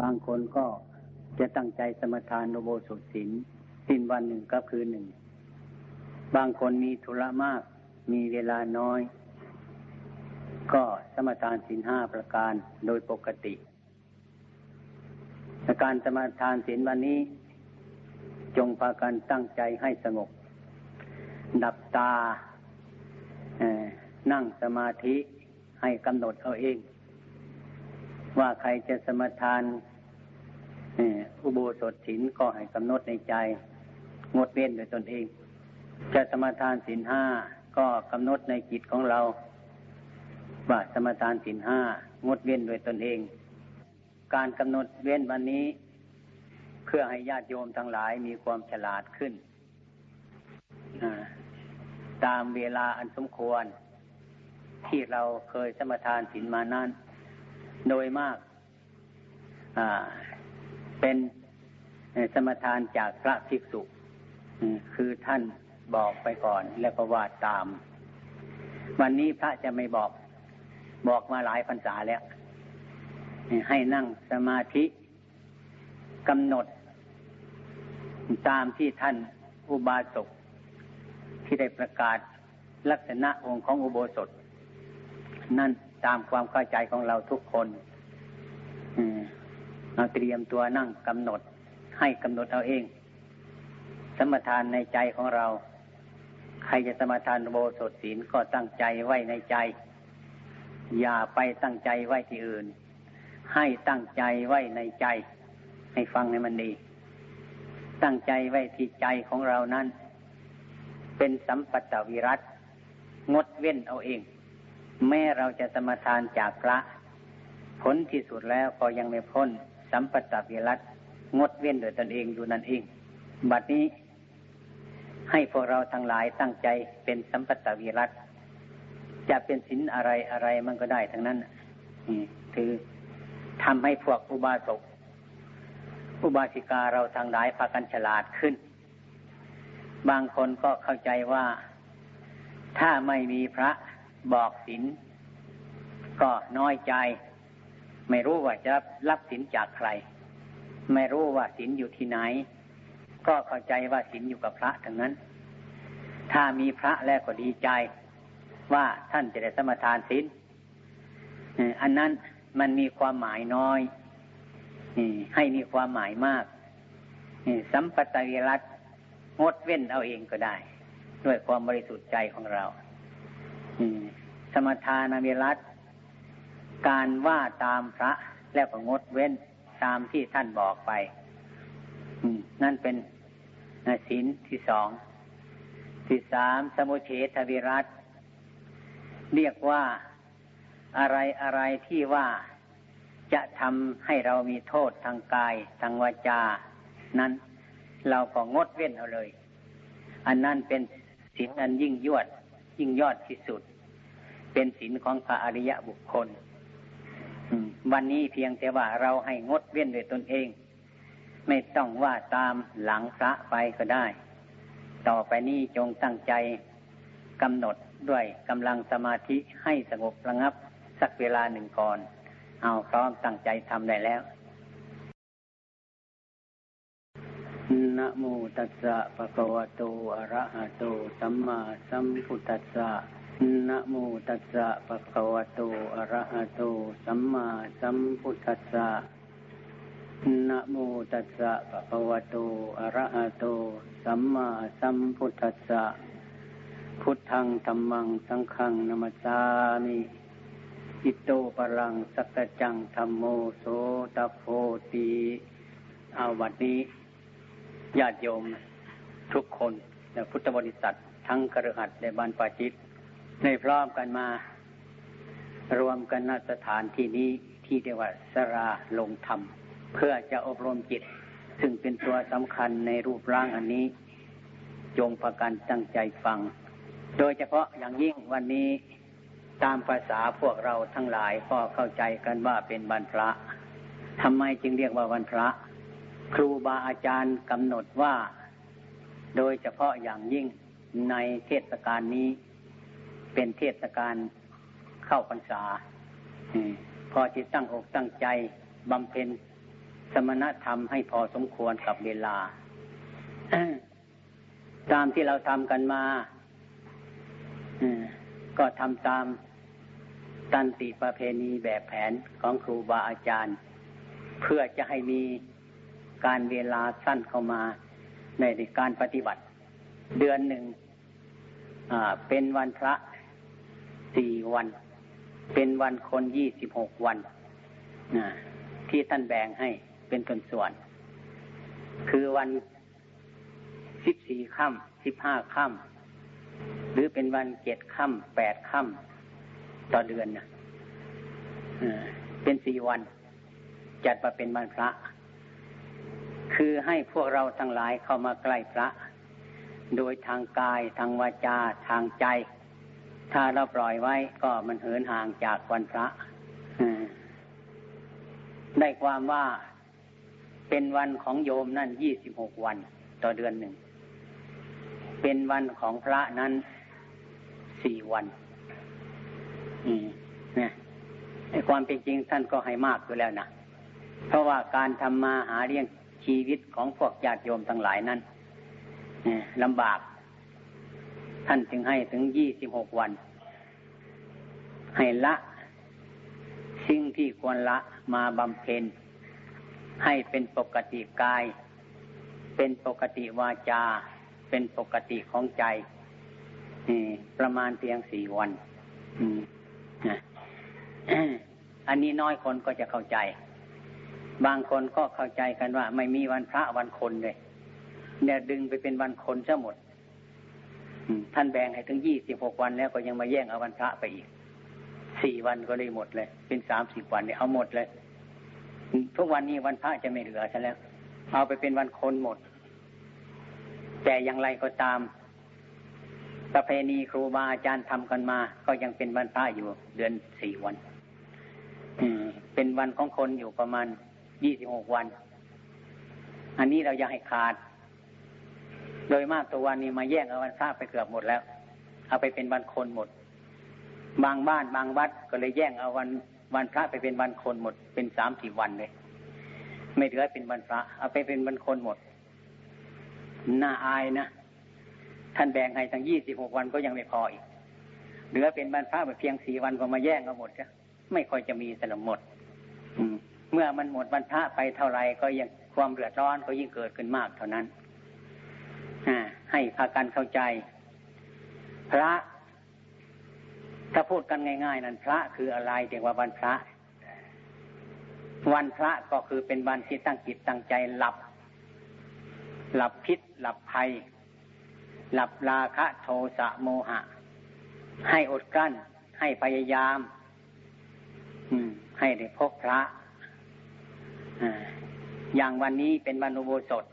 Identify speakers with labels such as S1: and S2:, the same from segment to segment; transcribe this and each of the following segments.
S1: บางคนก็จะตั้งใจสมทานโนโบสถศีลสิ้นวันหนึ่งก็คือหนึ่ง บางคนมีธุระมาก มีเวลาน้อย ก็สมทานศีลห้าประการโดยปกติการสมทานศีลวันนี้ จงพากันตั้งใจให้สงบ ดับตานั่งสมาธิให้กำหนดเอาเอง ว่าใครจะสมทานอุโบสถศีลก็ให้กำหนดในใจ งดเว้นโดยตนเอง จะสมทานศีลห้าก็กำหนดในจิตของเรา ว่าสมทานศีลห้างดเว้นโดยตนเอง การกำหนดเว้นวันนี้ เพื่อให้ญาติโยมทั้งหลายมีความฉลาดขึ้นตามเวลาอันสมควร ที่เราเคยสมทานศีลมานั้น โดยมากเป็นสมทานจากพระภิกษุ คือท่านบอกไปก่อนแล้วก็วาดตาม วันนี้พระจะไม่บอกบอกมาหลายพรรษาแล้ว ให้นั่งสมาธิกำหนด ตามที่ท่านอุบาสกที่ได้ประกาศลักษณะองค์ของอุโบสถ นั่น ตามความเข้าใจของเราทุกคนเราเตรียมตัวนั่งกำหนด ให้กำหนดเอาเอง สมทานในใจของเรา ใครจะสมทานโบสถศีลก็ตั้งใจไว้ในใจ อย่าไปตั้งใจไว้ที่อื่น ให้ตั้งใจไว้ในใจ ให้ฟังให้มันดี ตั้งใจไว้ที่ใจของเรานั้น เป็นสัมปัตตวิรัตงดเว้นเอาเอง แม้เราจะสมทานจากพระผลที่สุดแล้วก็ยังไม่พ้น สัมปตะวิรัตงดเว้นโดยตนเองอยู่นั่นเอง บัดนี้ ให้พวกเราทั้งหลายตั้งใจเป็นสัมปตะวิรัตจะเป็นศีลอะไรอะไรมันก็ได้ทั้งนั้นคือทำให้พวกอุบาสกอุบาสิกาเราทั้งหลายพากันฉลาดขึ้น บางคนก็เข้าใจว่าถ้าไม่มีพระ บอกศีลก็น้อยใจ ไม่รู้ว่าจะรับสินจากใคร ไม่รู้ว่าสินอยู่ที่ไหน ก็เข้าใจว่าสินอยู่กับพระทั้งนั้น ถ้ามีพระแล้วก็ดีใจ ว่าท่านจะได้สมทานสินอันนั้นมันมีความหมายน้อยให้มีความหมายมากสัมปตวิรัตงดเว้นเอาเองก็ได้ ด้วยความบริสุทธิ์ใจของเรา สมทานวิรัตการว่าตามพระแล้วก็งดเว้นตามที่ท่านบอกไปนั่นเป็นศีลที่สองที่สามสมุเฉทวิรัตเรียกว่าอะไรอะไรที่ว่าจะทำให้เรามีโทษทางกายทางวาจา นั้นเราก็งดเว้นเอาเลย อันนั้นเป็นศีลอันยิ่งยวด ยิ่งยอดที่สุด เป็นศีลของพระอริยะบุคคลวันนี้เพียงแต่ว่าเราให้งดเว้นด้วยตนเอง ไม่ต้องว่าตามหลังพระไปก็ได้ ต่อไปนี้จงตั้งใจกำหนดด้วยกำลังสมาธิให้สงบระงับสักเวลาหนึ่งก่อน เอาพร้อมตั้งใจทำได้แล้ว นะโมตัสสะภะคะวะโตอะระหะโตสัมมาสัมพุทธัสสะนะโมตัสสะภะคะวะโตอะระหะโตสัมมาสัมพุทธัสสะนะโมตัสสะภะคะวะโตอะระหะโตสัมมาสัมพุทธัสสะพุทธังธรรมังสังฆังนัมสามิอิโตปรังสักจังธรรมโมโสตโพตีเอาวัดนี้ ญาติโยมทุกคนพุทธบริษัททั้งกระหัตในบ้านปาจิตในพร้อมกันมารวมกันณสถานที่นี้ที่เรียกว่าสราลงธรรม เพื่อจะอบรมจิต ซึ่งเป็นตัวสำคัญในรูปร่างอันนี้ จงประกันตั้งใจฟัง โดยเฉพาะอย่างยิ่งวันนี้ตามภาษาพวกเราทั้งหลายก็เข้าใจกันว่าเป็นวันพระทำไมจึงเรียกว่าวันพระ ครูบาอาจารย์กำหนดว่า โดยเฉพาะอย่างยิ่งในเทศกาลนี้ เป็นเทศกาลเข้าพรรษาพอที่ตั้งอกตั้งใจบำเพ็ญสมณธรรมให้พอสมควรกับเวลา ตามที่เราทำกันมาก็ทำตามตันติประเพณีแบบแผนของครูบาอาจารย์ เพื่อจะให้มี การเวลาสั้นเข้ามาในการปฏิบัติ เดือนหนึ่งเป็นวันพระสี่วัน เป็นวันคนยี่สิบหกวันที่ท่านแบ่งให้เป็นส่วนส่วน คือวันสิบสี่ค่ำสิบห้าค่ำหรือเป็นวันเจ็ดค่ำแปดค่ำต่อเดือนนะเป็นสี่วัน จัดมาเป็นวันพระ คือให้พวกเราทั้งหลายเข้ามาใกล้พระ โดยทางกายทางวาจาทางใจ ถ้าเราปล่อยไว้ก็มันเหินห่างจากวันพระได้ความว่าเป็นวันของโยมนั่นยี่สิบหกวันต่อเดือนหนึ่ง เป็นวันของพระนั้นสี่วันนี่นะในความเป็นจริงท่านก็ให้มากอยู่แล้วนะเพราะว่าการทำมาหาเลี้ยง ชีวิตของพวกญาติโยมทั้งหลายนั้นลำบาก ท่านจึงให้ถึงยี่สิบหกวัน ให้ละ สิ่งที่ควรละมาบำเพ็ญ ให้เป็นปกติกาย เป็นปกติวาจา เป็นปกติของใจประมาณเพียงสี่วันอันนี้น้อยคนก็จะเข้าใจ บางคนก็เข้าใจกันว่า ไม่มีวันพระวันคนเลย เนี่ยดึงไปเป็นวันคนซะหมดท่านแบ่งให้ถึงยี่สิบหกวันแล้วก็ยังมาแย่งเอาวันพระไปอีกสี่วันก็เลยหมดเลย เป็นสามสิบวันเนี่ยเอาหมดเลย ทุกวันนี้วันพระจะไม่เหลือซะแล้ว เอาไปเป็นวันคนหมด แต่อย่างไรก็ตาม ประเพณีครูบาอาจารย์ทำกันมา ก็ยังเป็นวันพระอยู่เดือนสี่วันเป็นวันของคนอยู่ประมาณ ยี่สิบหกวัน อันนี้เราอยากให้ขาด โดยมากตัววันนี้มาแย่งเอาวันพระไปเกือบหมดแล้ว เอาไปเป็นวันคนหมด บางบ้านบางวัดก็เลยแย่งเอาวันวันพระไปเป็นวันคนหมด เป็นสามสี่วันเลย ไม่เหลือเป็นวันพระ เอาไปเป็นวันคนหมด น่าอายนะ ท่านแบ่งให้ทั้งยี่สิบหกวันก็ยังไม่พออีก เหลือเป็นวันพระแบบเพียงสี่วันก็มาแย่งเอาหมดก็ไม่ค่อยจะมีสนมหมด เมื่อมันหมดวันพระไปเท่าไรก็ยังความเดือดร้อนก็ยิ่งเกิดขึ้นมากเท่านั้นให้พากันเข้าใจ พระ ถ้าพูดกันง่ายๆ นั้นพระคืออะไรเรียกว่าวันพระ วันพระก็คือเป็นวันที่ตั้งจิตตั้งใจหลับ หลับพิษ หลับภัย หลับราคะโทสะโมหะ ให้อดกลั้น ให้พยายามให้ได้พบพระ อย่างวันนี้เป็นวันอุโบสถ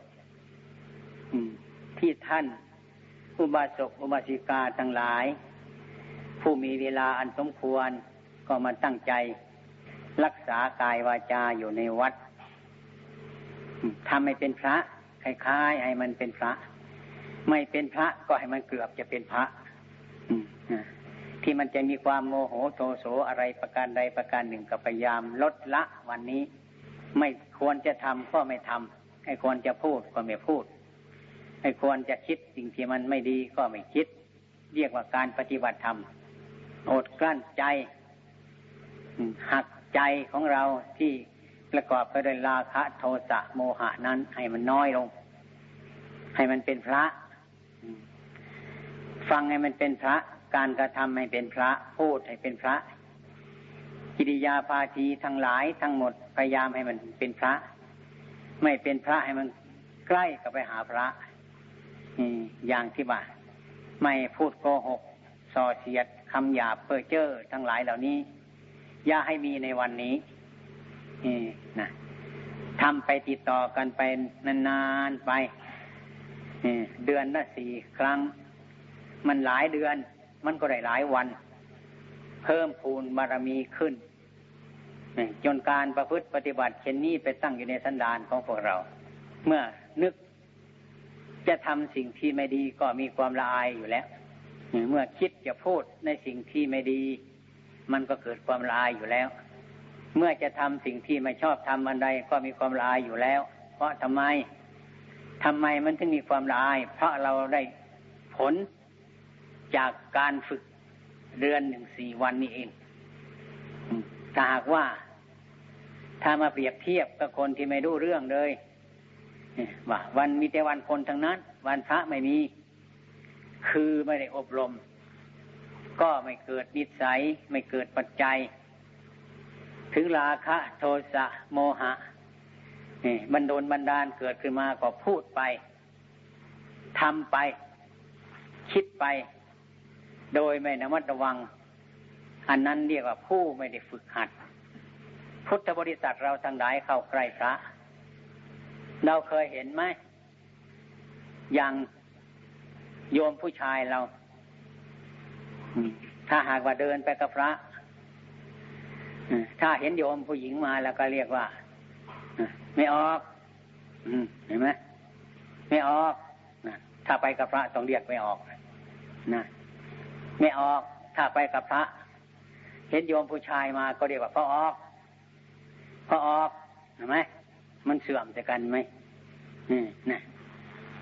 S1: ที่ท่าน อุบาสกอุบาสิกาทั้งหลาย ผู้มีเวลาอันสมควรก็มาตั้งใจ รักษากายวาจาอยู่ในวัดทำให้เป็นพระคล้ายๆให้มันเป็นพระ ไม่เป็นพระก็ให้มันเกือบจะเป็นพระที่มันจะมีความโมโหโทโสอะไรประการใดประการหนึ่งก็พยายามลดละวันนี้ ไม่ควรจะทำก็ไม่ทำให้ควรจะพูดก็ไม่พูดให้ควรจะคิดสิ่งที่มันไม่ดีก็ไม่คิด เรียกว่าการปฏิบัติธรรมอดกลั้นใจหักใจของเราที่ประกอบไปด้วยราคะโทสะโมหะนั้น ให้มันน้อยลง ให้มันเป็นพระ ฟังให้มันเป็นพระ การกระทำให้เป็นพระ พูดให้เป็นพระ กิริยาภาทีทั้งหลายทั้งหมดพยายามให้มันเป็นพระ ไม่เป็นพระให้มันใกล้กับไปหาพระอย่างที่ว่าไม่พูดโกหกส่อเสียดคำหยาบเพ้อเจ้อทั้งหลายเหล่านี้ อย่าให้มีในวันนี้นี่นะทำไปติดต่อกันไปนานๆไปเดือนละสี่ครั้ง มันหลายเดือน มันก็ได้หลายวัน เพิ่มพูนบารมีขึ้นจนการประพฤติปฏิบัติเช่นนี้ไปตั้งอยู่ในสันดานของพวกเรา เมื่อนึกจะทำสิ่งที่ไม่ดีก็มีความละอายอยู่แล้วเมื่อคิดจะพูดในสิ่งที่ไม่ดี มันก็เกิดความละอายอยู่แล้ว เมื่อจะทำสิ่งที่ไม่ชอบทำอันใดก็มีความละอายอยู่แล้ว เพราะทำไมทำไมมันถึงมีความละอาย เพราะเราได้ผลจากการฝึก เดือนหนึ่งสี่วันนี้เองถ้าหากว่า ถ้ามาเปรียบเทียบกับคนที่ไม่รู้เรื่องเลยว่าวันมีแต่วันคนทั้งนั้น วันพระไม่มี คือไม่ได้อบรม ก็ไม่เกิดนิสัย ไม่เกิดปัจจัย ถึงราคะ โทสะโมหะบันโดนบันดาลเกิดขึ้นมาก็พูดไปทำไป คิดไป โดยไม่ระมัดระวัง อันนั้นเรียกว่าผู้ไม่ได้ฝึกหัด พุทธบริษัทเราทั้งหลายเข้าใกล้พระ เราเคยเห็นไหมอย่างโยมผู้ชายเรา ถ้าหากว่าเดินไปกับพระถ้าเห็นโยมผู้หญิงมาแล้วก็เรียกว่าไม่ออกเห็นไหมไม่ออกถ้าไปกับพระต้องเรียกไม่ออกนะ ไม่ออก ถ้าไปกับพระ เห็นโยมผู้ชายมาก็เรียกว่าพอออกพอออกเห็นไหมมันเสื่อมจากกันไหมนะ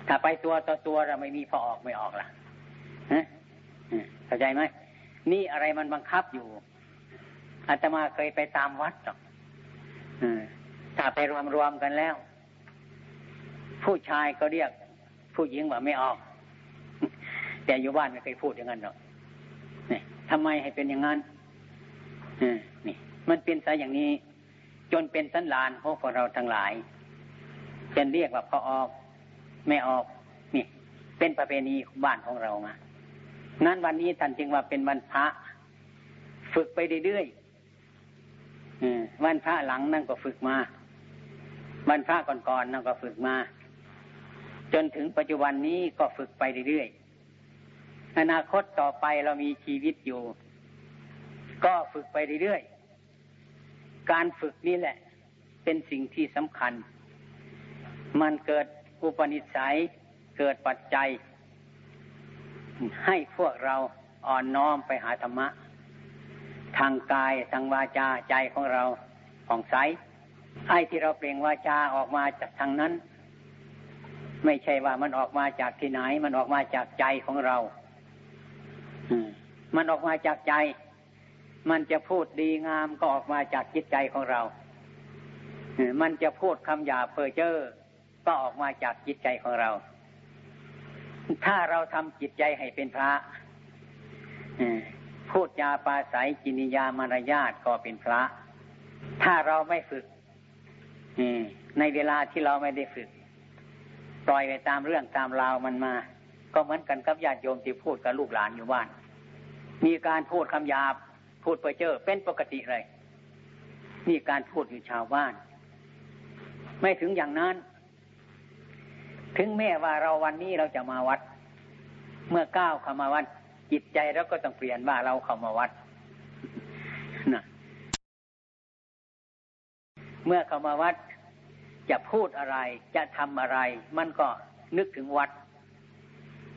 S1: ถ้าไปตัวต่อตัวเราไม่มีพอออกไม่ออกล่ะฮะเข้าใจไหมนี่อะไรมันบังคับอยู่อาตมาเคยไปตามวัดหรอกถ้าไปรวมรวมกันแล้ว ผู้ชายก็เรียก ผู้หญิงว่าไม่ออก แต่อยู่บ้านไม่เคยพูดอย่างนั้นหรอก ทำไมให้เป็นอย่างนั้นนี่ มันเป็นซะอย่างนี้ จนเป็นสันลานของพวกเราทั้งหลายจะเรียกว่าพอออกไม่ออกนี่ เป็นประเพณีบ้านของเรามานั้นวันนี้ท่านจึงว่าเป็นวันพระฝึกไปเรื่อยๆวันพระหลังนั่นก็ฝึกมาวันพระก่อนๆนั่นก็ฝึกมา จนถึงปัจจุบันนี้ก็ฝึกไปเรื่อยๆ อนาคตต่อไปเรามีชีวิตอยู่ ก็ฝึกไปเรื่อยๆ การฝึกนี่แหละ เป็นสิ่งที่สำคัญ มันเกิดอุปนิสัย เกิดปัจจัย ให้พวกเราอ่อนน้อมไปหาธรรมะ ทางกายทางวาจาใจของเราผ่องใสไอ้ที่เราเปล่งวาจาออกมาจากทางนั้น ไม่ใช่ว่ามันออกมาจากที่ไหน มันออกมาจากใจของเรา มันออกมาจากใจ มันจะพูดดีงามก็ออกมาจากจิตใจของเรา มันจะพูดคำหยาเพ้อเจ้อก็ออกมาจากจิตใจของเรา ถ้าเราทำจิตใจให้เป็นพระพูดจาปาศัยจินิยามารยาทก็เป็นพระ ถ้าเราไม่ฝึกในเวลาที่เราไม่ได้ฝึก ปล่อยไปตามเรื่องตามราวมันมา ก็เหมือนกันกับญาติโยมที่พูดกับลูกหลานอยู่บ้าน มีการพูดคำหยาบ พูดไปเจอเป็นปกติเลยนี่การพูดอยู่ชาวบ้าน ไม่ถึงอย่างนั้น ถึงแม้ว่าเราวันนี้เราจะมาวัด เมื่อก้าวเข้ามาวัด จิตใจเราก็ต้องเปลี่ยนว่าเราเข้ามาวัดนะเมื่อเข้ามาวัด จะพูดอะไร จะทำอะไร มันก็นึกถึงวัด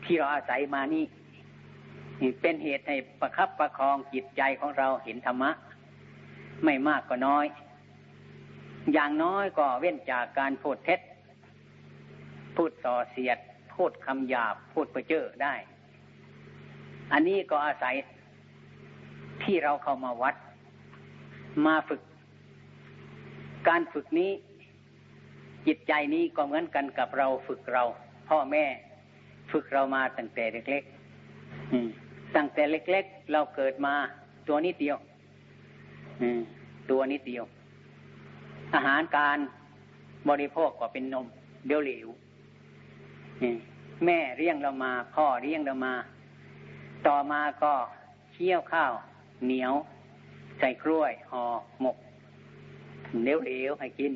S1: ที่เราอาศัยมานี่ เป็นเหตุให้ประคับประคองจิตใจของเราเห็นธรรมะ ไม่มากก็น้อย อย่างน้อยก็เว้นจากการพูดเท็จ พูดส่อเสียด พูดคำหยาบ พูดเปเจอได้ อันนี้ก็อาศัยที่เราเข้ามาวัด มาฝึก การฝึกนี้ จิตใจนี้ก็เหมือนกันกับเราฝึกเรา พ่อแม่ ฝึกเรามาตั้งแต่เล็กๆ อืม ตั้งแต่เล็ก ๆ เราเกิดมา ตัวนิดเดียวตัวนิดเดียว อาหารการบริโภคก็เป็นนม เดียวเหลวแม่เลี้ยงเรามา พ่อเลี้ยงเรามา ต่อมาก็เคี่ยวข้าว เหนียว ใส่กล้วยห่อหมกเดียวเหลวให้กิน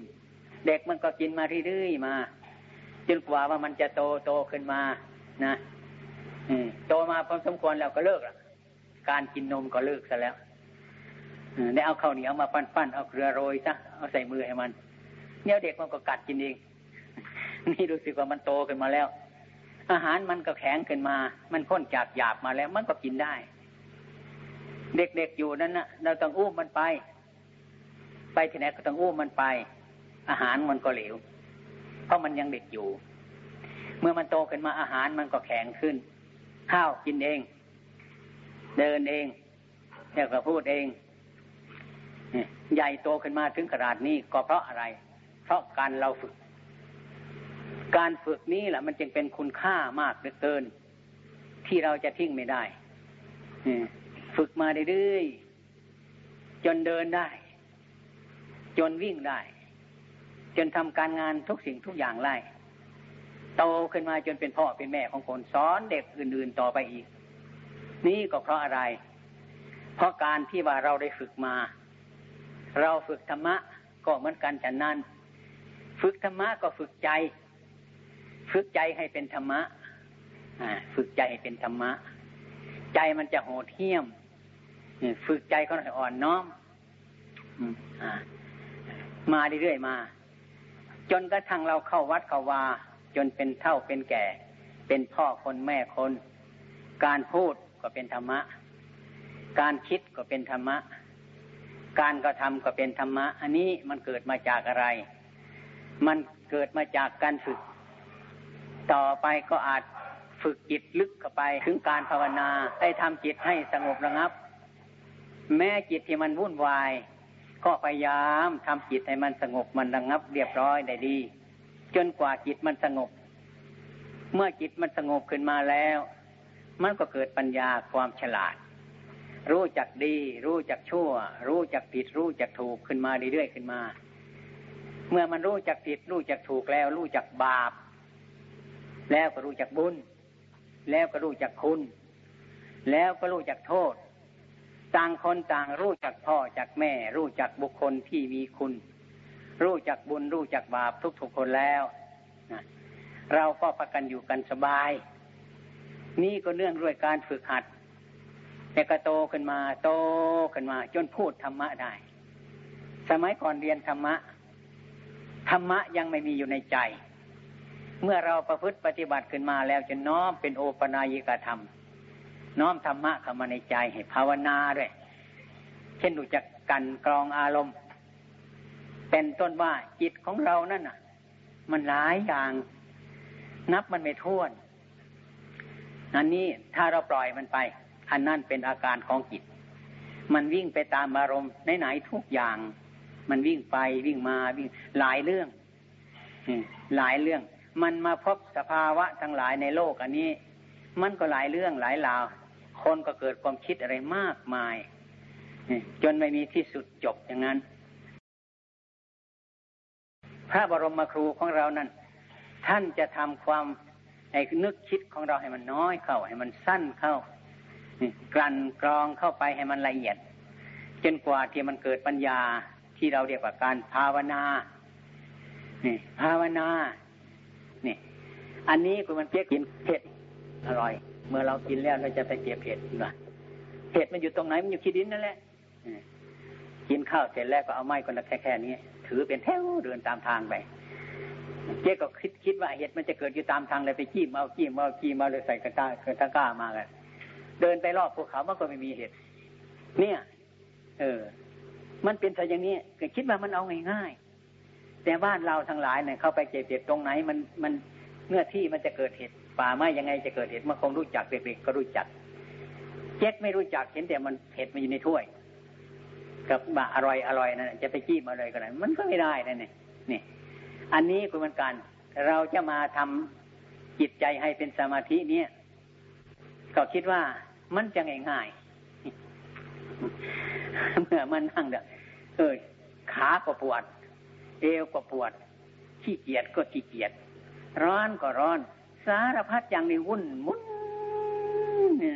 S1: เด็กมันก็กินมาเรื่อยๆมา จนกว่าว่ามันจะโตโตขึ้นมา นะ โตมาพอสมควรแล้วก็เลิกละการกินนมก็เลิกซะแล้วได้เอาข้าวเหนียวมาปั้นๆเอาเกลือโรยซะเอาใส่มือให้มันเนี่ยเด็กมันก็กัดกินเองนี่รู้สึกว่ามันโตขึ้นมาแล้ว อาหารมันก็แข็งขึ้นมา มันพ้นจากหยาบมาแล้ว มันก็กินได้ เด็กๆอยู่นั้นนะเราต้องอุ้มมันไป ไปไปที่ไหนก็ต้องอู้มันไป อาหารมันก็เหลวเพราะมันยังเด็กอยู่ เมื่อมันโตขึ้นมาอาหารมันก็แข็งขึ้น ข้าวกินเอง เดินเองแล้วก็พูดเองใหญ่โตขึ้นมาถึงขนาดนี้ก็เพราะอะไร เพราะการเราฝึก การฝึกนี้แหละมันจึงเป็นคุณค่ามากเหลือเกิน ที่เราจะทิ้งไม่ได้ฝึกมาเรื่อยๆจนเดินได้ จนวิ่งได้ จนทำการงานทุกสิ่งทุกอย่างไล่ โตขึ้นมาจนเป็นพ่อเป็นแม่ของคนสอนเด็กอื่นๆต่อไปอีก นี่ก็เพราะอะไร เพราะการที่ว่าเราได้ฝึกมา เราฝึกธรรมะก็เหมือนกันฉันนั้น ฝึกธรรมะก็ฝึกใจ ฝึกใจให้เป็นธรรมะฝึกใจให้เป็นธรรมะ ใจมันจะโหดเหี้ยมฝึกใจเขาอ่อนน้อมมาเรื่อยๆมา จนกระทั่งเราเข้าวัดเข้าวา จนเป็นเท่าเป็นแก่ เป็นพ่อคนแม่คน การพูดก็เป็นธรรมะ การคิดก็เป็นธรรมะ การกระทำก็เป็นธรรมะ อันนี้มันเกิดมาจากอะไร มันเกิดมาจากการฝึก ต่อไปก็อาจฝึกจิตลึกเข้าไปถึงการภาวนาให้ทำจิตให้สงบระงับ แม้จิตที่มันวุ่นวาย ก็พยายามทำจิตให้มันสงบมันระงับ เรียบร้อยได้ดี จนกว่าจิตมันสงบ เมื่อจิตมันสงบขึ้นมาแล้ว มันก็เกิดปัญญาความฉลาด รู้จักดี รู้จักชั่ว รู้จักผิด รู้จักถูกขึ้นมาเรื่อยๆขึ้นมา เมื่อมันรู้จักผิด รู้จักถูกแล้ว รู้จักบาป แล้วก็รู้จักบุญ แล้วก็รู้จักคุณ แล้วก็รู้จักโทษ ต่างคนต่างรู้จักพ่อจากแม่ รู้จักบุคคลที่มีคุณ รู้จักบุญรู้จักบาปทุกๆคนแล้วเราก็ประกันอยู่กันสบาย นี่ก็เนื่องด้วยการฝึกหัด แต่ก็โตขึ้นมา โตขึ้นมา จนพูดธรรมะได้ สมัยก่อนเรียนธรรมะ ธรรมะยังไม่มีอยู่ในใจ เมื่อเราประพฤติปฏิบัติขึ้นมาแล้วจะน้อมเป็นโอปนายิกธรรม น้อมธรรมะเข้ามาในใจให้ภาวนาด้วย เช่นดูจักกันกรองอารมณ์ เป็นต้นว่าจิตของเรานั่นน่ะ มันหลายอย่าง นับมันไม่ท้วนอันนี้ถ้าเราปล่อยมันไป อันนั่นเป็นอาการของจิต มันวิ่งไปตามอารมณ์ไหนๆทุกอย่าง มันวิ่งไปวิ่งมาวิ่งหลายเรื่องหลายเรื่อง มันมาพบสภาวะทั้งหลายในโลกอันนี้ มันก็หลายเรื่องหลายราว คนก็เกิดความคิดอะไรมากมายจนไม่มีที่สุดจบอย่างนั้น พระบรมครูของเรานั้น ท่านจะทำความไอ้นึกคิดของเราให้มันน้อยเข้า ให้มันสั้นเข้า กลั่นกรองเข้าไปให้มันละเอียด จนกว่าที่มันเกิดปัญญาที่เราเรียกว่าการภาวนาภาวนานี่อันนี้คุณมันเพียกกินเผ็ดอร่อย เมื่อเรากินแล้วเราจะไปเก็บเผ็ดนะเผ็ดมันอยู่ตรงไหนมันอยู่ขี้ดินนั่นแหละกินข้าวเสร็จแล้วก็เอาไม้คนละแค่แค่นี้ ถือเป็นแถวเดินตามทางไปเจ๊ก็คิดคิดว่าเห็ดมันจะเกิดอยู่ตามทางเลยไปขี้เมาขี้เมาขี้เมาเลยใส่กระตากระตะก้ามากันเดินไปรอบภูเขามันก็ไม่มีเห็ดเนี่ย เออ มันเป็นแต่อย่างนี้ก็คิดว่ามันเอาง่ายแต่บ้านเราทั้งหลายเนี่ยเข้าไปเก็บเห็ดตรงไหน มันมันเมื่อที่มันจะเกิดเห็ดป่าไม้ยังไงจะเกิดเห็ดมันคงรู้จักเด็กๆก็รู้จักเจ๊กไม่รู้จักเห็นแต่มันเห็ดมันอยู่ในถ้วย กับบะอร่อยอร่อยนะจะไปจี้มาเลยก็ได้มันก็ไม่ได้นะเนี่ยนี่อันนี้คือมันการเราจะมาทำจิตใจให้เป็นสมาธิเนี่ยก็คิดว่ามันจะง่ายๆเมื่อมันนั่งเด้อเออขาก็ปวด เอวก็ปวด ขี้เกียจก็ขี้เกียจร้อนก็ร้อน สารพัดอย่างนี้วุ่นมุนเนี่ย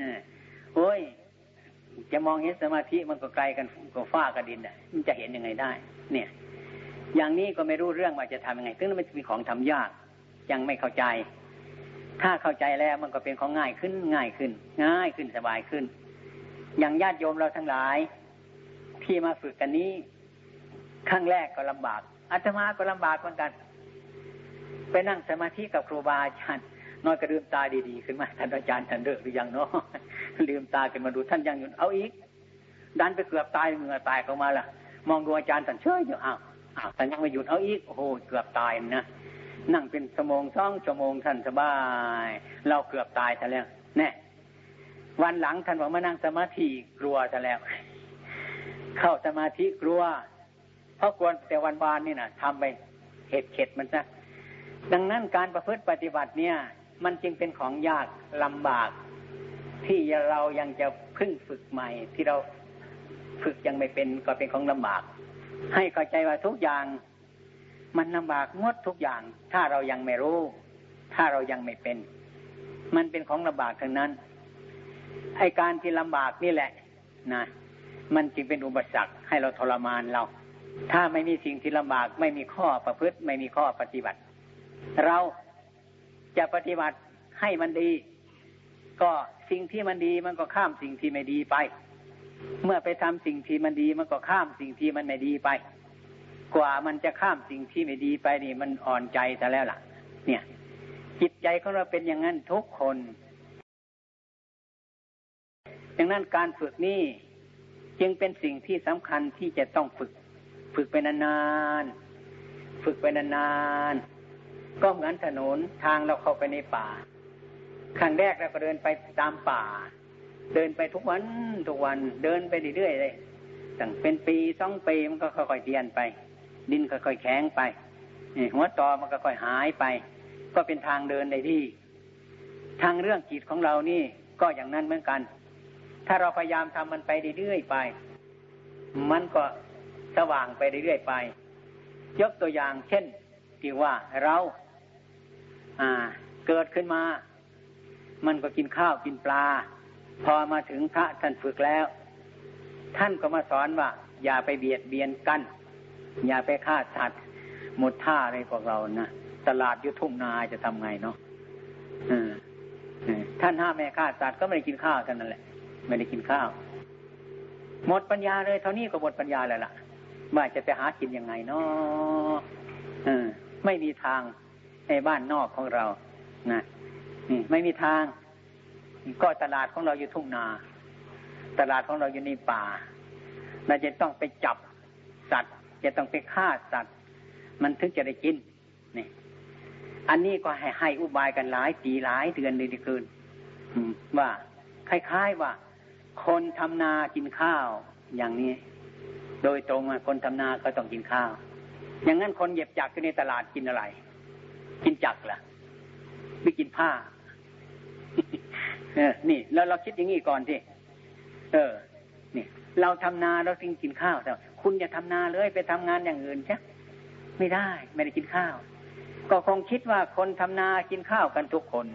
S1: โอ้ย จะมองเห็นสมาธิมันก็ไกลกันก็ฟ้ากับดินอะ มันจะเห็นยังไงได้ เนี่ย อย่างนี้ก็ไม่รู้เรื่องว่าจะทำยังไงซึ่งมันมีของทำยาก ยังไม่เข้าใจ ถ้าเข้าใจแล้วมันก็เป็นของง่ายขึ้นง่ายขึ้น ง่ายขึ้นสบายขึ้น อย่างญาติโยมเราทั้งหลาย ที่มาฝึกกันนี้ครั้งแรกก็ลำบากอาตมาก็ลำบากเหมือนกัน ไปนั่งสมาธิกับครูบาอาจารย์น้อยก็ลืมตาดีๆ ขึ้นมาท่านอาจารย์ท่านเลิกหรือยังเนาะ ลืมตาขึ้นมาดูท่านยังอยู่เอาอีก ดันไปเกือบตายเหงื่อตายออกมาละมองดูอาจารย์สันเชยอยู่อ้าวอ้าวแต่ยังไม่หยุดเอาอีกโอ้โหเกือบตายนะนั่งเป็นชั่วโมงสองชั่วโมงท่านสบาย เราเกือบตายซะแล้วแน่วันหลังท่านบอกมานั่งสมาธิกลัวซะแล้ว เข้าสมาธิกลัวเพราะกลัวแต่วันวานนี่นะทำไปเหตุเข็ดมันซะดังนั้นการประพฤติปฏิบัติเนี่ย มันจึงเป็นของยากลำบาก ที่เรายังจะพึ่งฝึกใหม่ ที่เราฝึกยังไม่เป็นก็เป็นของลำบาก ให้เข้าใจว่าทุกอย่าง มันลำบากหมดทุกอย่าง ถ้าเรายังไม่รู้ ถ้าเรายังไม่เป็น มันเป็นของลำบากทั้งนั้นไอการที่ลำบากนี่แหละนะมันจึงเป็นอุปสรรคให้เราทรมานเรา ถ้าไม่มีสิ่งที่ลำบาก ไม่มีข้อประพฤติ ไม่มีข้อปฏิบัติ เราจะปฏิบัติให้มันดี ก็สิ่งที่มันดีมันก็ข้ามสิ่งที่ไม่ดีไป เมื่อไปทำสิ่งที่มันดีมันก็ข้ามสิ่งที่มันไม่ดีไป กว่ามันจะข้ามสิ่งที่ไม่ดีไปนี่มันอ่อนใจซะแล้วล่ะ เนี่ย จิตใจของเราเป็นอย่างนั้นทุกคนดังนั้นการฝึกนี่จึงเป็นสิ่งที่สำคัญที่จะต้องฝึก ฝึกไปนานๆฝึกไปนานๆก็เหมือนถนนทางเราเข้าไปในป่า ครั้งแรกเราก็เดินไปตามป่า เดินไปทุกวันทุกวันเดินไปเรื่อยๆเลยตั้งเป็นปีสองปีมันก็ค่อยๆเตียนไป ดินค่อยๆแข็งไปหัวตอมันก็ค่อยหายไป ก็เป็นทางเดินในที่ ทางเรื่องจิตของเรานี่ก็อย่างนั้นเหมือนกัน ถ้าเราพยายามทำมันไปเรื่อยๆไป มันก็สว่างไปเรื่อยๆไป ยกตัวอย่างเช่นที่ว่าเรา อ่า เกิดขึ้นมา มันก็กินข้าวกินปลา พอมาถึงพระท่านฝึกแล้ว ท่านก็มาสอนว่า อย่าไปเบียดเบียนกัน อย่าไปฆ่าสัตว์หมดท่าอะไรพวกเรานะตลาดยุทุ่มนาจะทำไงเนาะท่านห้ามแม่ฆ่าสัตว์ก็ไม่ได้กินข้าวท่านนั่นแหละ ไม่ได้กินข้าว หมดปัญญาเลยเท่านี้ก็หมดปัญญาแล้วล่ะว่าจะไปหากินยังไงเนาะไม่มีทางในบ้านนอกของเรานะ ไม่มีทาง ก็ตลาดของเราอยู่ทุ่งนา ตลาดของเราอยู่ในป่าเราจะต้องไปจับสัตว์ จะต้องไปฆ่าสัตว์ มันถึงจะได้กินนี่อันนี้ก็ให้ให้อุบายกันหลายปีหลายเดือนเลยทีคืนว่าคล้ายๆว่า คนทำนากินข้าว อย่างนี้ โดยตรงคนทำนาก็ต้องกินข้าว อย่างนั้นคนเหย็บจักรในตลาดกินอะไร กินจักรล่ะไม่กินผ้า เออนี่แล้วเราคิดอย่างนี้ก่อนสิเออ นี่ เราทำนาเราจึงกินข้าวแต่คุณอย่าทำนาเลยไปทำงานอย่างอื่นใช่ไม่ได้ ไม่ได้กินข้าว ก็คงคิดว่าคนทำนากินข้าวกันทุกคน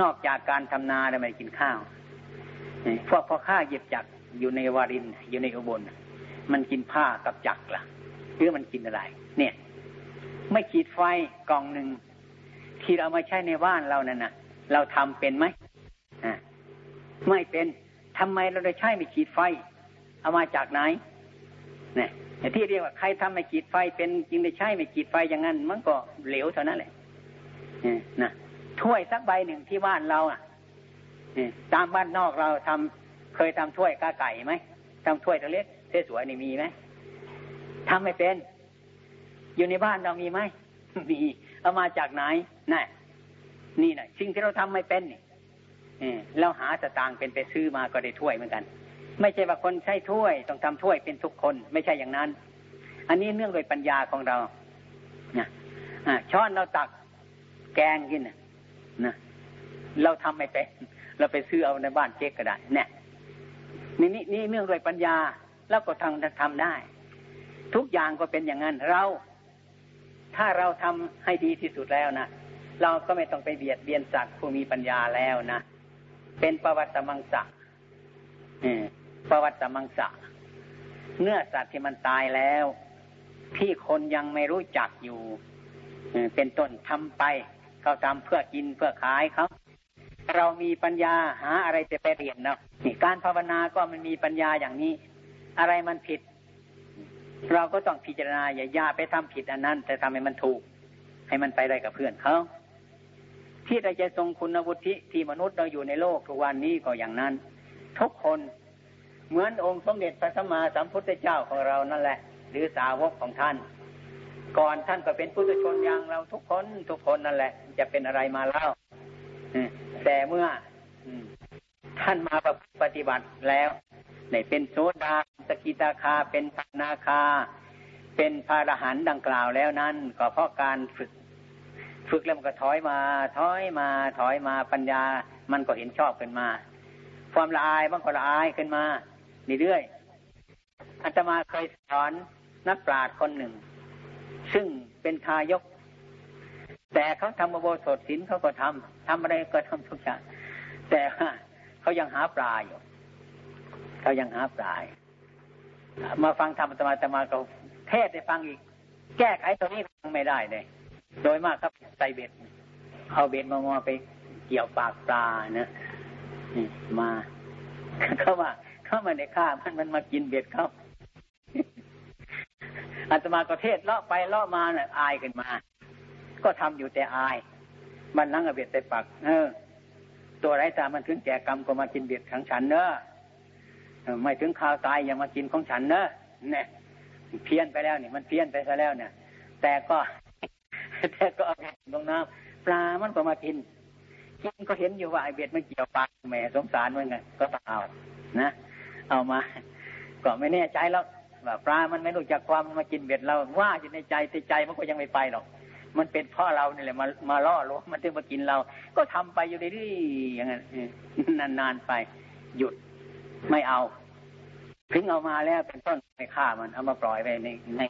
S1: นอกจากการทำนาแล้วไม่กินข้าวพวกพ่อข้าเย็บจักอยู่ในวารินอยู่ในอุบลมันกินผ้ากับจักรล่ะหรือมันกินอะไร เนี่ย ไม่ขีดไฟกล่องหนึ่งที่เรามาใช้ในบ้านเรานั่นนะเราทำเป็นไหม ไม่เป็นทำไมเราได้ใช้ไม่ขีดไฟ เอามาจากไหนเนี่ยที่เรียกว่าใครทำไม่ขีดไฟเป็นจริงได้ใช้ไม่ขีดไฟอย่างนั้น มันก็เหลวเท่านั้นแหละนะถ้วยสักใบหนึ่งที่บ้านเราอะตามบ้านนอกเราทำเคยทำถ้วยกาไก่ไหมทำถ้วยตัวเล็กสวยๆนี่มีไหมทำไม่เป็น อยู่ในบ้านเรามีไหมมีเอามาจากไหนน่ะนี่นะสิ่งที่เราทำไม่เป็นนี่ เราหาสตางค์เป็นไปซื้อมาก็ได้ถ้วยเหมือนกัน ไม่ใช่ว่าคนใช้ถ้วย ต้องทำถ้วยเป็นทุกคนไม่ใช่อย่างนั้น อันนี้เนื่องโดยปัญญาของเรานะช้อนเราตักแกงกินนะเราทำไม่เป็นเราไปซื้อเอาในบ้านเจ๊กก็ได้เนี่ยนี่นี่นี่เนื่องด้วยปัญญาแล้วก็ทำทำได้ ทุกอย่างก็เป็นอย่างนั้นเรา ถ้าเราทำให้ดีที่สุดแล้วนะเราก็ไม่ต้องไปเบียดเบียนสัตว์ผู้มีปัญญาแล้วนะ เป็นประวัติมังสะประวัติมังสะเนื้อสัตว์ที่มันตายแล้ว ที่คนยังไม่รู้จักอยู่เป็นต้นทำไปเขาทำเพื่อกินเพื่อขายเขาเรามีปัญญาหาอะไรจะไปเรียนเนาะนี่การภาวนาก็มันมีปัญญาอย่างนี้ อะไรมันผิด เราก็ต้องพิจารณาอย่าย่าไปทำผิดอันนั้น แต่ทำให้มันถูก ให้มันไปได้กับเพื่อนเขา ที่เราจะทรงคุณวุฒิที่มนุษย์เราอยู่ในโลกทุกวันนี้ก็อย่างนั้น ทุกคนเหมือนองค์สมเด็จพระสัมมาสัมพุทธเจ้าของเรานั่นแหละ หรือสาวกของท่าน ก่อนท่านก็เป็นผู้ชนอย่างเราทุกคนทุกคนนั่นแหละ จะเป็นอะไรมาเล่าแต่เมื่อท่านมาปฏิบัติแล้วในเป็นโสดาสกิตาคาเป็นปนาคา เป็นพระอรหันต์ดังกล่าวแล้วนั้น ก็เพราะการฝึก ฝึกแล้วมันก็ถอยมา ถอยมา ถอยมาปัญญา มันก็เห็นชอบขึ้นมา ความละอายมันก็ละอายขึ้นมาเรื่อยๆอาตมาเคยสอนนักปราชญ์คนหนึ่ง ซึ่งเป็นทายก แต่เขาทำโบสถศิลเขาก็ทำทำอะไรก็ทำทุกอย่างแต่เขายังหาปลาอยู่เขายังหาปลามาฟังธรรมธรรมาธรรมาก็เทศได้ฟังอีก แก้ไขตรงนี้ฟังไม่ได้เลย โดยมากครับใส่เบ็ดเอาเบ็ดมามอไปเกี่ยวปากปลานะมาเขาว่าเข้ามาในข้ามันมันมากินเบ็ดเขาอาตมาก็เทศเลาะไปเลาะมาเนี่ยอายขึ้นมา ก็ทำอยู่แต่อายมันนั่งเอาเบ็ดใส่ปากเออ ตัวไรตามันถึงแก่กรรมก็มากินเบ็ดของฉันเนอะไม่ถึงข่าวตายอย่ามากินของฉันเนอะเนี่ยเพี้ยนไปแล้วนี่มันเพี้ยนไปซะแล้วเนี่ยแต่ก็ แต่ก็เอาลงน้ำปลามันก็มากินกินก็เห็นอยู่ว่าไอเบ็ดมันเกี่ยวปากแหมสงสารมันไงก็ต้องเอานะ เอามา ก็ไม่แน่ใจแล้วว่าปลามันไม่รู้จักความมากินเบ็ดเราว่าอยู่ในใจแต่ใจมันก็ยังไม่ไปหรอกมันเป็นพ่อเราเนี่ยแหละมามาล่อลวงมันถึงมากินเรา ก็ทำไปอยู่เรื่อยๆอย่างนั้นนานๆไปหยุดไม่เอาถึงเอามาแล้วเป็นต้นไปฆ่ามันเอามาปล่อยไปในใน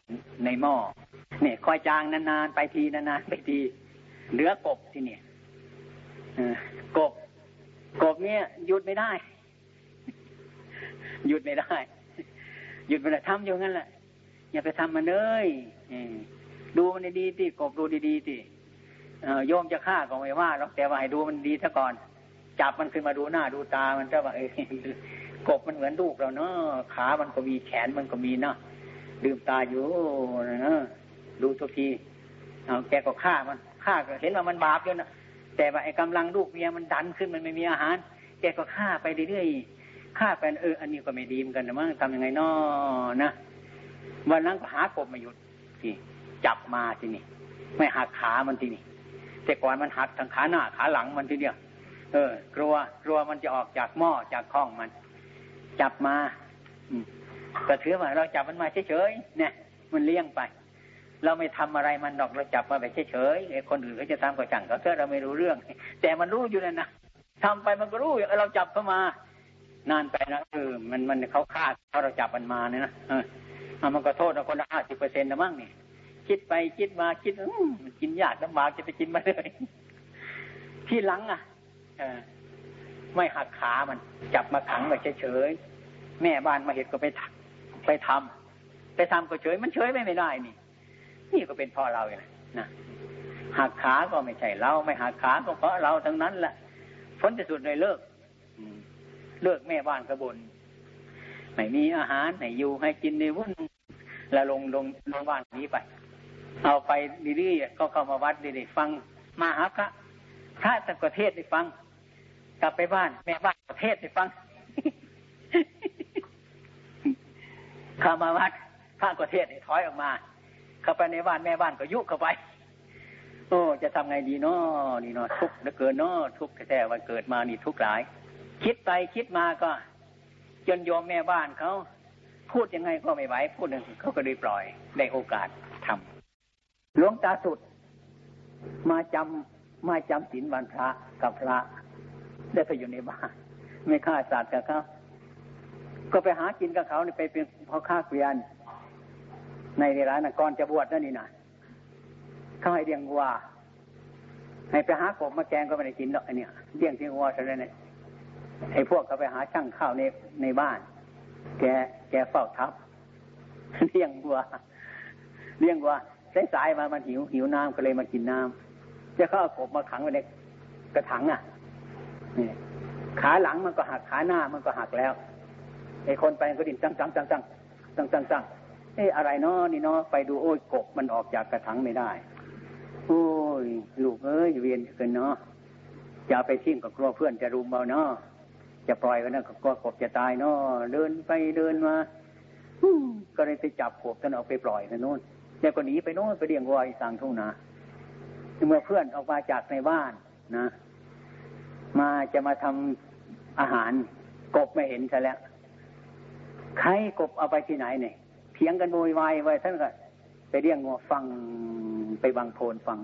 S1: ในหม้อ เนี่ยคอยจางนานๆไปทีนานๆไปทีเหลือกบที่เนี่ยกบกบเนี่ยหยุดไม่ได้ หยุดไม่ได้ หยุดไม่ได้ทำอยู่งั้นแหละอย่าไปทำมันเลยดูมันดีๆีิกบดูดีๆีิโยมจะฆ่าก็ไม่ว่าหรอกแต่ว่าให้ดูมันดีซะก่อน จับมันขึ้นมาดูหน้าดูตามันจะว่าเอกบมันเหมือนลูกเราเนาะขามันก็มีแขนมันก็มีเนาะลืมตาอยู่นะ ดูทุกทีเอาแกก็ฆ่ามันฆ่าก็เห็นว่ามันบาปอยู่นะแต่ว่าไอ้กำลังลูกเมียมันดันขึ้นมันไม่มีอาหาร แกก็ฆ่าไปเรื่อยๆฆ่าไปเอออันนี้ก็ไม่ดีเหมือนกันนะมั้งทำยังไงนาะนะวันนั้นก็หากบมาหยุดที่จับมาที่นี่ ไม่หักขามันที่นี่แต่ก่อนมันหักทางขาหน้าขาหลังมันทีเดียวเออ กลัวกลัวมันจะออกจากหม้อจากข้องมัน จับมาก็ถือว่าเราจับมันมาเฉยๆเนี่ยมันเลี้ยงไป เราไม่ทำอะไรมันดอกเราจับมาแบบเฉยๆไอ้คนอื่นเขาจะทำก็จังเขาเถอะเราไม่รู้เรื่อง แต่มันรู้อยู่นั่นนะทำไปมันก็รู้เราจับเข้ามานานไปนะเออมันมันเขาฆ่าเขาเราจับมันมาเนี่ยนะเออมันก็โทษเราคนละห้าสิบเปอร์เซ็นต์นะมั้งนี่คิดไปคิดมาคิดกินยากลำบากจะไปกินมาเลยที่หลังอะเออไม่หักขามัน จับมาขังไว้เฉยๆแม่บ้านมาเห็นก็ไปไปทำไปทำก็เฉยมันเฉยไม่ได้นี่ นี่ก็เป็นพ่อเราอย่างนะหักขาก็ไม่ใช่เรา ไม่หักขาก็เพราะเราทั้งนั้นแหละผลที่สุดเลยเลิกเลิกแม่บ้านกระบนไม่มีอาหารไหนอยู่ให้กินในวุ่นแล้วลงลงลงบ้านนี้ไป เอาไปดีๆก็เข้ามาวัดดีๆฟังมาหาพระพระสักเทศได้ฟัง กลับไปบ้าน แม่บ้านประเทศให้ฟังข้ามาวัดข้าประเทศถอยออกมา เข้าไปในบ้านแม่บ้านก็ยุเข้าไป โอ้จะทำไงดีเนาะนี่เนาะทุกข์เหลือเกินเนาะทุกข์แท้ๆวันเกิดมานี่ทุกข์หลาย คิดไปคิดมาก็ จนโยมแม่บ้านเขาพูดยังไงก็ไม่ไหวพูดหนึ่งเขาก็เลยปล่อยได้โอกาสทำหลวงตาสุด มาจำมาจำศีลวันพระกับพระ ได้ไปอยู่ในบ้านไม่ฆ่าสัตว์กับเขาก็ไปหากินกับเขานี่ไปเป็นพ่อค้าเกวียน ในเวลานั้นก่อนจะบวชนั่นนี่นะเขาให้เลี้ยงวัวให้ไปหากบมาแกงก็ไม่ได้กินหรอกไอเนี่ยเลี้ยงที่วัวเท่านั้นเองไอ้พวกเขาไปหาช่างข้าวในในบ้าน แกแกเฝ้าทับเลี้ยงวัวเลี้ยงวัวสายๆมามันหิวหิวน้ำก็เลยมากินน้ำจะเข้ากบมาขังไว้ในกระถางอะนี่ขาหลังมันก็หักขาหน้ามันก็หักแล้วไอ้คนไปก็ดิ้นจังจังจังจังจังจังจัง เอ้อะไรเนาะนี่เนาะไปดูโอ้ยกบมันออกจากกระถังไม่ได้ โอ้ยลูกเอ้ยเวียนเกินเนาะจะไปทิ้งกับกลัวเพื่อนจะรุมเอาเนาะจะปล่อยกันนะก็กบจะตายเนาะเดินไปเดินมาก็เลยไปจับกบท่านเอาไปปล่อยนะโน่นแล้วก็หนีไปโน่นไปเลี้ยงวัวอีสางทุ่งนาเมื่อเพื่อนออกมาจากในบ้านนะ มาจะมาทำอาหารกบไม่เห็นซะแล้วใครกบเอาไปที่ไหนเนี่ย เถียงกันโวยวายไว้ท่านก็ไปเรียกงัวฟังไปบางโพนฟัง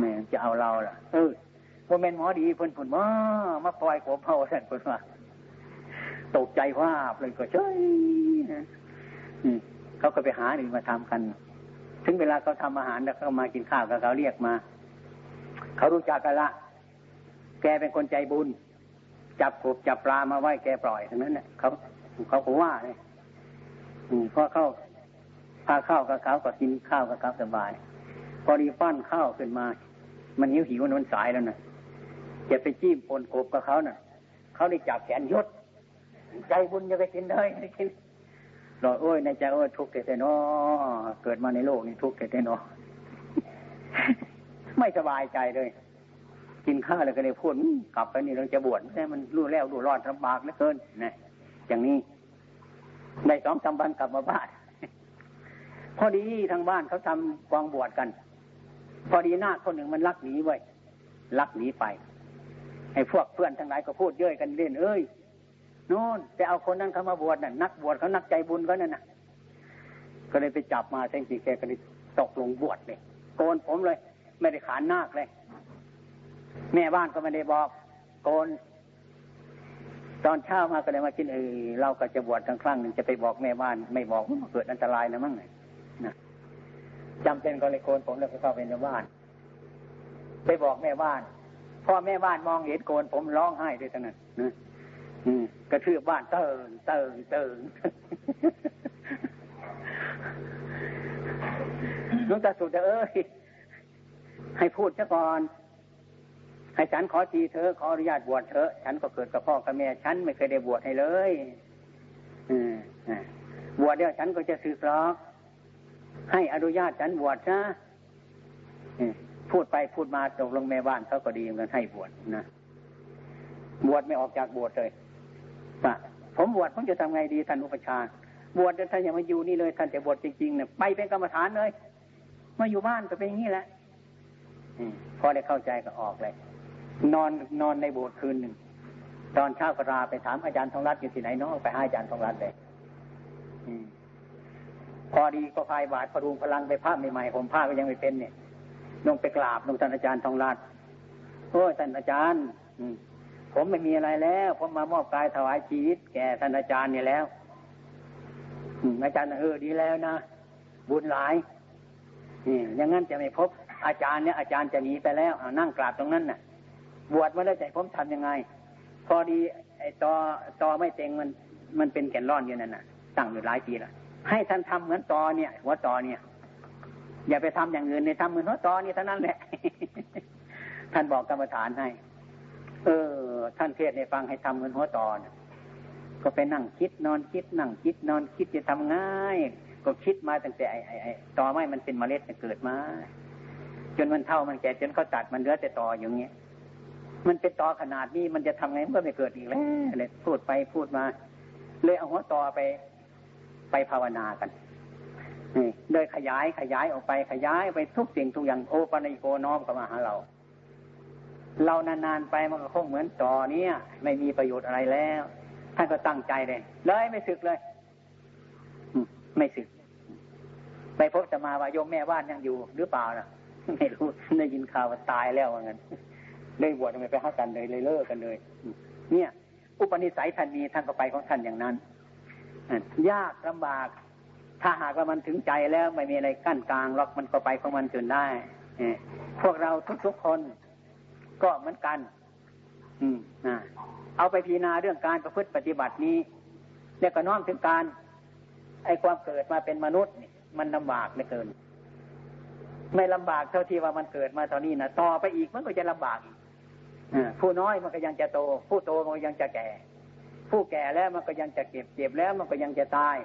S1: แม่จะเอาเราล่ะ เออพอเมนหมอดีเพิ่นผุนว่ามาปล่อยกบเผาท่านเพิ่นว่าตกใจว่าเลยก็เฉยเขาก็ไปหาหนึ่งมาทำกัน ถึงเวลาเขาทำอาหารแล้วเขามากินข้าวกับเขาเรียกมา เขารู้จักกันละ แกเป็นคนใจบุญ จับกบจับปลามาไว้แกปล่อยทั้งนั้นเนี่ยเขาเขาก็ว่าเลย พอเข้าพาข้าวกับเขาก็กินข้าวกับเขาสบาย พอดีปั้นข้าวขึ้นมา มันหิวหิวนันสายแล้วนะจะไปจิ้มปนกบกับเขานะ่ะเขาได้จับแขนยศ ใจบุญจะไปกินได้ไม่กินรอโอ้ยในใจโอ้ยทุกข์แต่เนาะเกิดมาในโลกนี้ทุกข์แต่เนาะไม่สบายใจเลย กินข้าวแล้วก็เลยพูดกลับไปนี่เราจะบวชแต่มันรู้แล้วรู้รอดลำบากเหลือเกินนะอย่างนี้ ในสองสาวันกลับมาบ้าน พอดีทางบ้านเขาทำกองบวชกัน พอดีหน้าคนหนึ่งมันลักหนีไว้ลักหนีไปให้พวกเพื่อนทั้งหลายก็พูดเย้ยกันเล่นเอ้ยโน่นไปเอาคนนั้นเขามาบวชน่ะนักบวชเขานักใจบุญเขานั่นน่ะ ก็เลยไปจับมาแทงสีแกก็เลยตกลงบวชเลยโกนผมเลย ไม่ได้ขานนาคเลย แม่บ้านก็ไม่ได้บอก โกน ตอนเช้ามาก็เลยมาคิดเออเราก็จะบวชทั้งครั้งหนึ่งจะไปบอกแม่บ้าน ไม่บอกมันเกิดอันตรายนะมั้งนะจำเป็นก็เลยโกนผมแล้วก็เข้าไปในบ้าน ไปบอกแม่บ้านพ่อแม่บ้านมองเห็นโกนผมร้องไห้ด้วยทั้งนั้นนะกระทืบบ้านเติงเติงเติงลุงตาสุดเอ้ยให้พูดซะก่อน ให้ฉันขอทีเธอขออนุญาตบวชเธอฉันก็เกิดกับพ่อกับแม่ฉันไม่เคยได้บวชให้เลยบวชเดี๋ยวฉันก็จะสึกหรอกให้อนุญาตฉันบวชนะพูดไปพูดมาตกลงแม่บ้านเขาก็ดีเหมือนกันให้บวชนะบวชไม่ออกจากบวชเลยว่าผมบวชผมจะทำไงดีท่านอุปชา บวชท่านอย่ามาอยู่นี่เลยท่านจะบวชจริงๆเนี่ยไปเป็นกรรมฐานเลยมาอยู่บ้านก็เป็นอย่างนี้แหละพอได้เข้าใจก็ออกเลย นอนนอนในโบสถ์คืนหนึ่งตอนเช้าก็ราไปถามอาจารย์ทองรัตน์อยู่ที่ไหนน้องไปให้อาจารย์ทองรัตน์เลยพอดีก็พายบาทพรุงพลังไปภาพใหม่ๆผมภาพก็ยังไม่เป็นเนี่ยลงไปกราบลงท่านอาจารย์ทองรัตน์โอ้ท่านอาจารย์ อืผมไม่มีอะไรแล้ว ผมมามอบกายถวายชีวิต แก่ท่านอาจารย์เนี่ยแล้วอาจารย์เออดีแล้วนะบุญหลายนี่อย่างนั้นจะไม่พบ อาจารย์เนี่ยอาจารย์จะหนีไปแล้วนั่งกราบตรงนั้นน่ะ บวชมาแล้วใจผมทำยังไง พอดีไอ้ตอตอไม่เต็งมันมันเป็นแก่นร่อนอยู่นั่นน่ะตั้งอยู่หลายปีละให้ท่านทำเหมือนตอเนี่ย หัวตอเนี่ย อย่าไปทำอย่างอื่นในทำเหมือนหัวตอเนี่เท่านั้นแหละ ท่านบอกกรรมฐานให้ เออ ท่านเทศในฟังให้ทำเหมือนหัวตอนก็ไปนั่งคิดนอนคิดนั่งคิดนอนคิดจะทำง่าย ก็คิดมาตั้งแต่ไอ้ไอ้ตอไม้มันเป็นเมล็ดเกิดมาจนมันเท่ามันแก่จนเขาตัดมันเหลือแต่ตออย่างเงี้ย มันเป็นตอขนาดนี้มันจะทำไงมันก็ไม่เกิดอีกแล้วเลยพูดไปพูดมา เลยเอาหัวตอไป ไปภาวนากันนี่โดยขยายขยายออกไปขยายไปทุกสิ่งทุกอย่างโอปัญโกน้อมเข้ามาหาเรา เรานานๆไปมันก็คงเหมือนต่อเนี้ยไม่มีประโยชน์อะไรแล้วท่านก็ตั้งใจเลย เลยไม่สึกเลยไม่สึก ไปพบจะมาว่าโยมแม่บ้านยังอยู่หรือเปล่านะไม่รู้ได้ยินข่าวว่าตายแล้วว่างั้น เลยบวชทำไมไปหากันเลยเลยเลิกกันเลย เนี่ย อุปนิสัยท่านมีท่านก็ไปของท่านอย่างนั้นยากลำบาก ถ้าหากว่ามันถึงใจแล้วไม่มีอะไรกั้นกลางล็อกมันก็ไปของมันจนได้พวกเราทุกๆคนก็เหมือนกัน อืมนะเอาไปพิจารณาเรื่องการประพฤติปฏิบัตินี้เนี่ยก็น้อมถึงการ ไอ้ความเกิดมาเป็นมนุษย์นี่มันลำบากเหลือเกิน ไม่ลำบากเท่าที่ว่ามันเกิดมาตอนนี้นะต่อไปอีกมันก็จะลำบากอีก ผู้น้อยมันก็ยังจะโต ผู้โตมันก็ยังจะแก่ ผู้แก่แล้วมันก็ยังจะเก็บเจ็บแล้วมันก็ยังจะตาย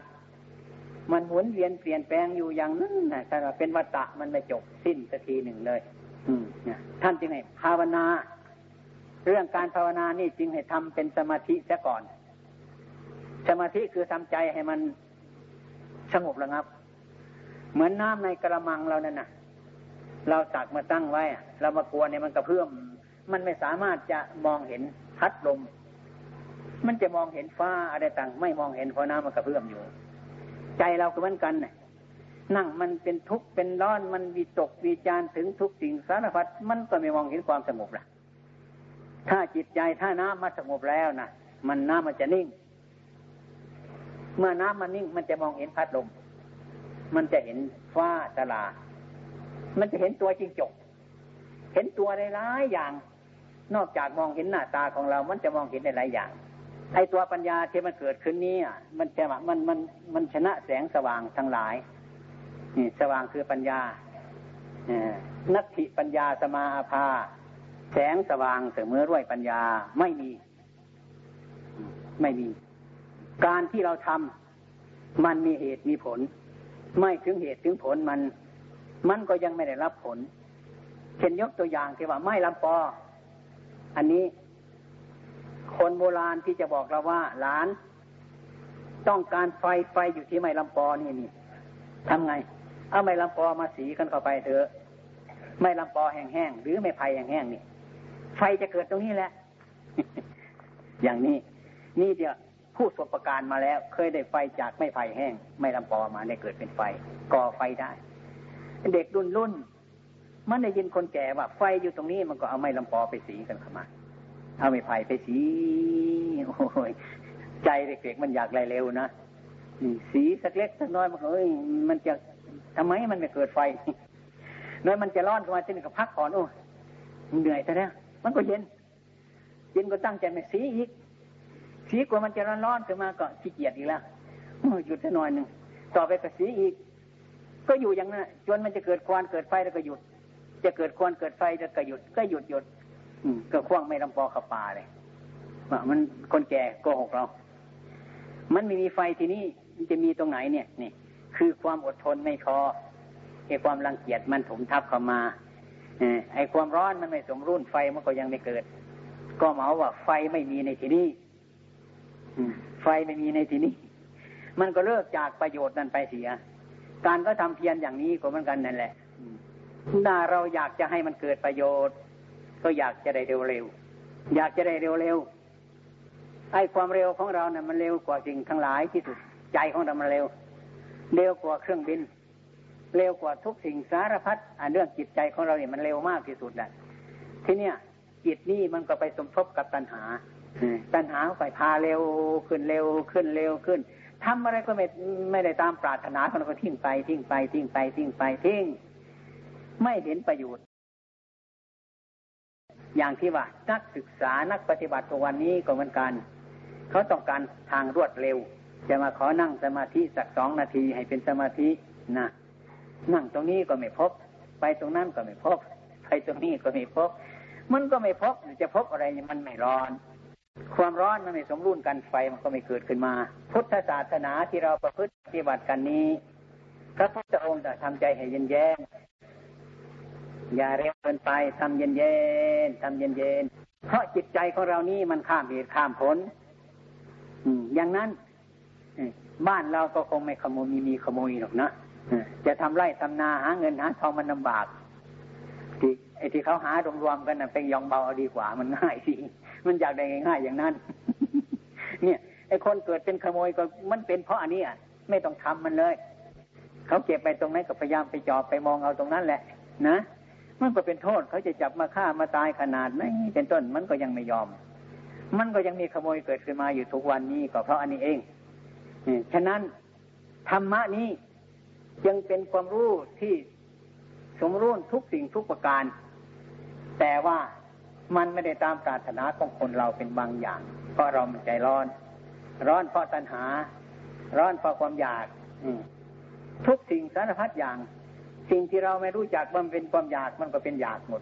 S1: มันหมุนเวียนเปลี่ยนแปลงอยู่อย่างนั้นนะแต่เป็นวัฏฏะมันไม่จบสิ้นสักทีหนึ่งเลยท่านจึงให้ภาวนา เรื่องการภาวนานี่จึงให้ทำเป็นสมาธิซะก่อน สมาธิคือทำใจให้มันสงบระงับ เหมือนน้ำในกระมังเรานั่นนะเราตักมาตั้งไว้เรามากลัวเนี่ยมันกระเพื่อม มันไม่สามารถจะมองเห็นพัดลม มันจะมองเห็นฟ้าอะไรต่าง ไม่มองเห็นเพราะน้ำมันกระเพื่อมอยู่ ใจเราก็เหมือนกันนี่นั่งมันเป็นทุกข์เป็นร้อนมันวิตกวิจารถึงทุกสิ่งสารพัดมันก็ไม่มองเห็นความสงบละถ้าจิตใจถ้าน้ำมันสงบแล้วนะมันน้ำมันจะนิ่ง เมื่อน้ำมันนิ่ง มันจะมองเห็นพัดลม มันจะเห็นฟ้าตลา มันจะเห็นตัวจริงจก เห็นตัวหลายอย่าง นอกจากมองเห็นหน้าตาของเรา มันจะมองเห็นหลายอย่าง ไอ้ตัวปัญญาที่มันเกิดขึ้นนี้มันจะมันมันมันชนะแสงสว่างทั้งหลายนี่สว่างคือปัญญานัตถิปัญญาสมาภา แสงสว่างเสมอด้วยปัญญาไม่มี ไม่มี การที่เราทำมันมีเหตุมีผล ไม่ถึงเหตุถึงผลมัน มันก็ยังไม่ได้รับผล เช่นยกตัวอย่างที่ว่าไม่ลำปอ อันนี้ คนโบราณที่จะบอกเราว่าหลาน ต้องการไฟไฟอยู่ที่ไม่ลำปอนี่นี่ทำไง เอาไม่ลำปอมาสีกันเข้าไปเถอะไม่ลำปอแห้งๆหรือไม่ไผ่แห้งๆนี่ ไฟจะเกิดตรงนี้แหละ อย่างนี้ นี่เดียวผู้สบประการมาแล้ว เคยได้ไฟจากไม่ไผ่แห้งไม่ลำปอมาได้เกิดเป็นไฟก่อไฟได้ เด็กรุ่นรุ่น มันได้ยินคนแก่ว่าไฟอยู่ตรงนี้มันก็เอาไม้ลำปอไปสีกันเข้ามาเอาไม้ไผ่ไปสีโอ้ยใจเด็กๆมันอยากไรเร็วนะสีสักเล็กสักน้อยมันเอ้ยมันจะทำไมมันไม่เกิดไฟน้อยมันจะร้อนขึ้นมาจนก็พักก่อนโอ้เหนื่อยแต่แล้วมันก็เย็น เย็นก็ตั้งใจไม่สีอีก สีกว่ามันจะร้อนร้อนขึ้นมาก็ขี้เกียจอีกแล้วหยุดสักหน่อยหนึ่งต่อไปก็สีอีก ก็อยู่อย่างนั้นจนมันจะเกิดควันเกิดไฟแล้วก็หยุด จะเกิดควันเกิดไฟแล้วก็หยุดก็หยุดหยุดก็คว้างไม่ลำปอขับป่าเลยว่ามันคนแก่โกหกเรา มันไม่มีไฟที่นี่มันจะมีตรงไหนเนี่ยนี่คือความอดทนไม่พอไอ้ความรังเกียจมันถมทับเข้ามาไอ้ความร้อนมันไม่สมรุ่นไฟมันก็ยังไม่เกิด ก็หมาว่าไฟไม่มีในที่นี้ไฟไม่มีในที่นี้ มันก็เลิกจากประโยชน์นั้นไปเสีย การก็ทำเพียรอย่างนี้ก็เหมือนกันนั่นแหละ ถ้าเราอยากจะให้มันเกิดประโยชน์ ก็อยากจะได้เร็วๆอยากจะได้เร็วๆไอ้ความเร็วของเราเนี่ยมันเร็วกว่าสิ่งทั้งหลายที่สุดใจของเรามันเร็ว เร็วกว่าเครื่องบิน เร็วกว่าทุกสิ่งสารพัดอันเรื่องจิตใจของเราเนี่ยมันเร็วมากที่สุดแหละทีเนี้ยจิตนี่มันก็ไปสมทบกับตัณหาตัณหาไปพาเร็วขึ้นเร็วขึ้นเร็วขึ้นทำอะไรก็ไม่ไม่ได้ตามปรารถนามันก็ทิ้งไปทิ้งไปทิ้งไปทิ้งไปทิ้ง ไม่เห็นประโยชน์ อย่างที่ว่านักศึกษานักปฏิบัติตัววันนี้ก็เหมือนกัน เขาต้องการทางรวดเร็ว จะมาขอนั่งสมาธิสักสองนาทีให้เป็นสมาธินะนั่งตรงนี้ก็ไม่พบ ไปตรงนั้นก็ไม่พบ ไปตรงนี้ก็ไม่พบ มันก็ไม่พบจะพบอะไรมันไม่ร้อน ความร้อนมันไม่สมรุนกันไฟมันก็ไม่เกิดขึ้นมา พุทธศาสนาที่เราประพฤติปฏิบัติกันนี้พระพุทธองค์จะทำใจให้เย็นแย้ อย่าเร็วเกินไปทำเย็นเย็นทำเย็นเย็นเพราะจิตใจของเรานี้มันข้ามเหตุข้ามผลอย่างนั้นบ้านเราก็คงไม่ขโมยมีมีขโมยหรอกนะจะทำไร่ทำนาหาเงินหาทองมันลาบากที่ไอ้ที่เขาหารวมๆกันน่ะเป็นยองเบาดีกว่ามันง่ายสิมันอยากได้ง่ายๆอย่างนั้น เนี่ยไอ้คนเกิดเป็นขโมยก็มันเป็นเพราะอันนี้อะไม่ต้องทำมันเลย เขาเก็บไปตรงนั้นก็พยายามไปจอบไปมองเอาตรงนั้นแหละ นะ มันก็เป็นโทษเขาจะจับมาฆ่ามาตายขนาดไหนเป็นต้นมันก็ยังไม่ยอม มันก็ยังมีขโมยเกิดขึ้นมาอยู่ทุกวันนี้ก็เพราะอันนี้เองฉะนั้นธรรมะนี้ยังเป็นความรู้ที่สมรู้ทุกสิ่งทุกประการ แต่ว่ามันไม่ได้ตามปรารถนาของคนเราเป็นบางอย่าง เพราะเรามันใจร้อน ร้อนเพราะตัณหา ร้อนเพราะความอยาก ทุกสิ่งสารพัดอย่าง สิ่งที่เราไม่รู้จักมันเป็นความอยากมันก็เป็นอยากหมด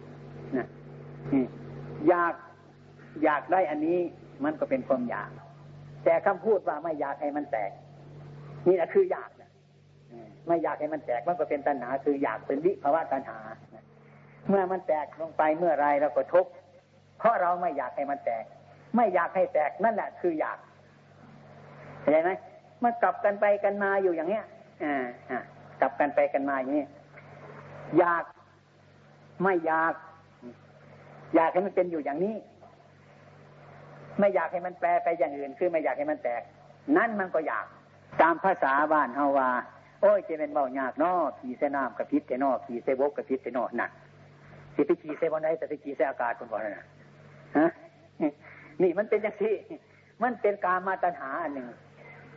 S1: นะอยากอยากได้อันนี้มันก็เป็นความอยาก แต่คำพูดว่าไม่อยากให้มันแตก นี่แหละคืออยากไม่อยากให้มันแตกมันก็เป็นตัณหา คืออยากเป็นวิภาวะตัณหาเมื่อมันแตกลงไปเมื่อไรเราก็ทุกข์
S2: เพราะเราไม่อยากให้มันแตก ไม่อยากให้แตกนั่นแหละคืออยากเข้าใจไหมมันกลับกันไปกันมาอยู่อย่างเนี้ยอ่าอ่ากลับกันไปกันมาอย่างนี้ อยากไม่อยาก อยากให้มันเป็นอยู่อย่างนี้ ไม่อยากให้มันแปลไปอย่างอื่น คือไม่อยากให้มันแตก นั่นมันก็อยาก ตามภาษาบ้านเฮาว่าโอ้ยจะเป็นเบายากนอขี่เสน้ำกับพิษเสนอขี่เสบกกับพิษเสนอหนักสิไปขี่เสบนไหนแต่ไปขี่เสอากาศคนก่อนนะฮะนี่มันเป็นอย่างที่ มันเป็นการมาตัญหาอันหนึ่ง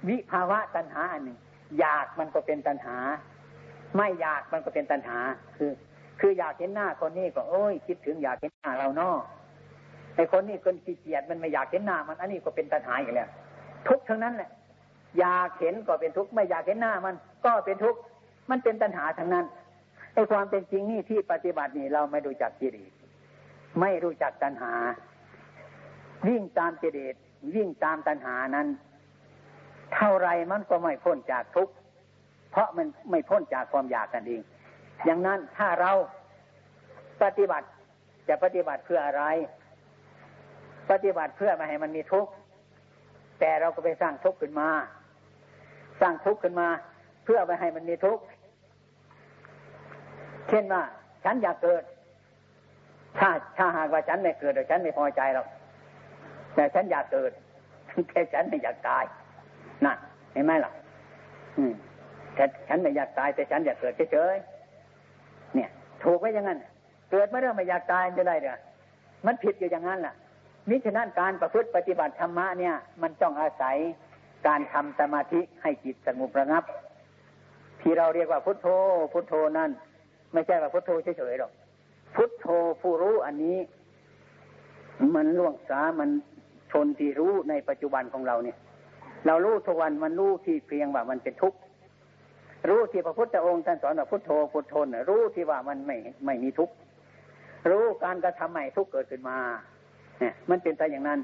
S2: วิภาวะตัญหาอันหนึ่งอยากมันก็เป็นตัญหา ไม่อยากมันก็เป็นตัญหา คือ คืออยากเห็นหน้าคนนี้ก็โอ้ยคิดถึงอยากเห็นหน้าเราเนาะไอ้คนนี้คนขี้เกียจมันไม่อยากเห็นหน้ามันอันนี้ก็เป็นตัญหาอีกแล้วทุกทั้งนั้นแหละ อยากเห็นก็เป็นทุกข์ไม่อยากเห็นหน้ามัน ก็เป็นทุกข์มันเป็นตัญหาทั้งนั้นไอ้ความเป็นจริงนี่ที่ปฏิบัตินี่เราไม่รู้จักกิเลสไม่รู้จักตัณหา วิ่งตามกิเลสวิ่งตามตัณหานั้น เท่าไรมันก็ไม่พ้นจากทุกข์ เพราะมันไม่พ้นจากความอยากกันเอง อย่างนั้นถ้าเราปฏิบัติจะปฏิบัติเพื่ออะไร ปฏิบัติเพื่อไม่ให้มันมีทุกข์แต่เราก็ไปสร้างทุกข์ขึ้นมา สร้างทุกข์ขึ้นมา เพื่อไม่ให้มันมีทุกข์เช่นว่าฉันอยากเกิด ถ้าถ้าหากว่าฉันไม่เกิดฉันไม่พอใจหรอกแต่ฉันอยากเกิดแต่ฉันไม่อยากตายนั่นเห็นไหมล่ะ อืม แต่ฉันไม่อยากตายแต่ฉันอยากเกิดเฉยๆเนี่ย ถูกไว้อย่างนั้น เกิดไม่ได้ไม่อยากตายจะได้เด้อมันผิดอยู่อย่างนั้นล่ะมิฉะนั้นการประพฤติปฏิบัติธรรมะเนี่ย มันต้องอาศัยการทำสมาธิให้จิตสงบระงับ ที่เราเรียกว่าพุทโธ พุทโธนั่น ไม่ใช่ว่าพุทโธเฉยๆหรอกพุทโธผู้รู้อันนี้ มันล่วงสามันชนที่รู้ในปัจจุบันของเราเนี่ย เรารู้ทุกวันมันรู้ที่เพียงว่ามันเป็นทุกข์ รู้ที่พระพุทธองค์ท่านสอนว่าพุทโธพุทโธรู้ที่ว่ามันไม่ไม่มีทุกข์รู้การกระทำใหม่ทุกข์เกิดขึ้นมาเนี่ยมันเป็นไปอย่างนั้น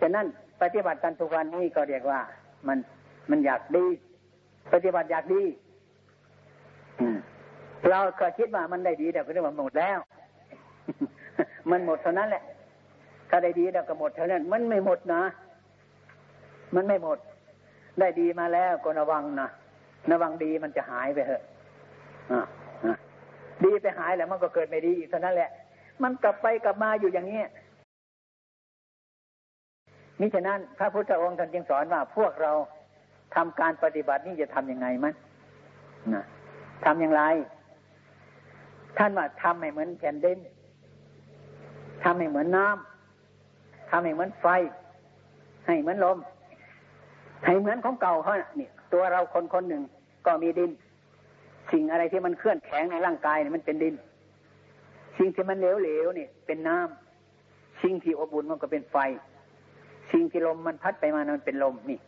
S2: ฉะนั้นปฏิบัติการทุกวันนี้ก็เรียกว่า มันมันอยากดี ปฏิบัติอยากดีเราก็คิดว่ามันได้ดีแต่ก็เรียกว่าหมดแล้ว มันหมดเท่านั้นแหละ ถ้าได้ดีแล้วก็หมดเท่านั้น มันไม่หมดนะ มันไม่หมด ได้ดีมาแล้วก็ระวังนะ ระวังดีมันจะหายไปเถอะดีไปหายแล้วมันก็เกิดไม่ดีอีกเท่านั้นแหละ มันกลับไปกลับมาอยู่อย่างนี้มิฉะนั้นพระพุทธองค์ท่านจึงสอนว่าพวกเราทำการปฏิบัตินี่จะทํำยังไงมั้ยนะทำอย่างไร ท่านว่าทำให้เหมือนแผ่นดินทำให้เหมือนน้ำทำให้เหมือนไฟ ให้เหมือนลม ให้เหมือนของเก่าเขาเนี่ย ตัวเราคนคนหนึ่งก็มีดิน สิ่งอะไรที่มันเคลื่อนแข็งในร่างกายเนี่ยมันเป็นดิน สิ่งที่มันเหลวๆเนี่ยเป็นน้ำสิ่งที่อบอุ่นมันก็เป็นไฟ สิ่งที่ลมมันพัดไปมามันเป็นลมนี่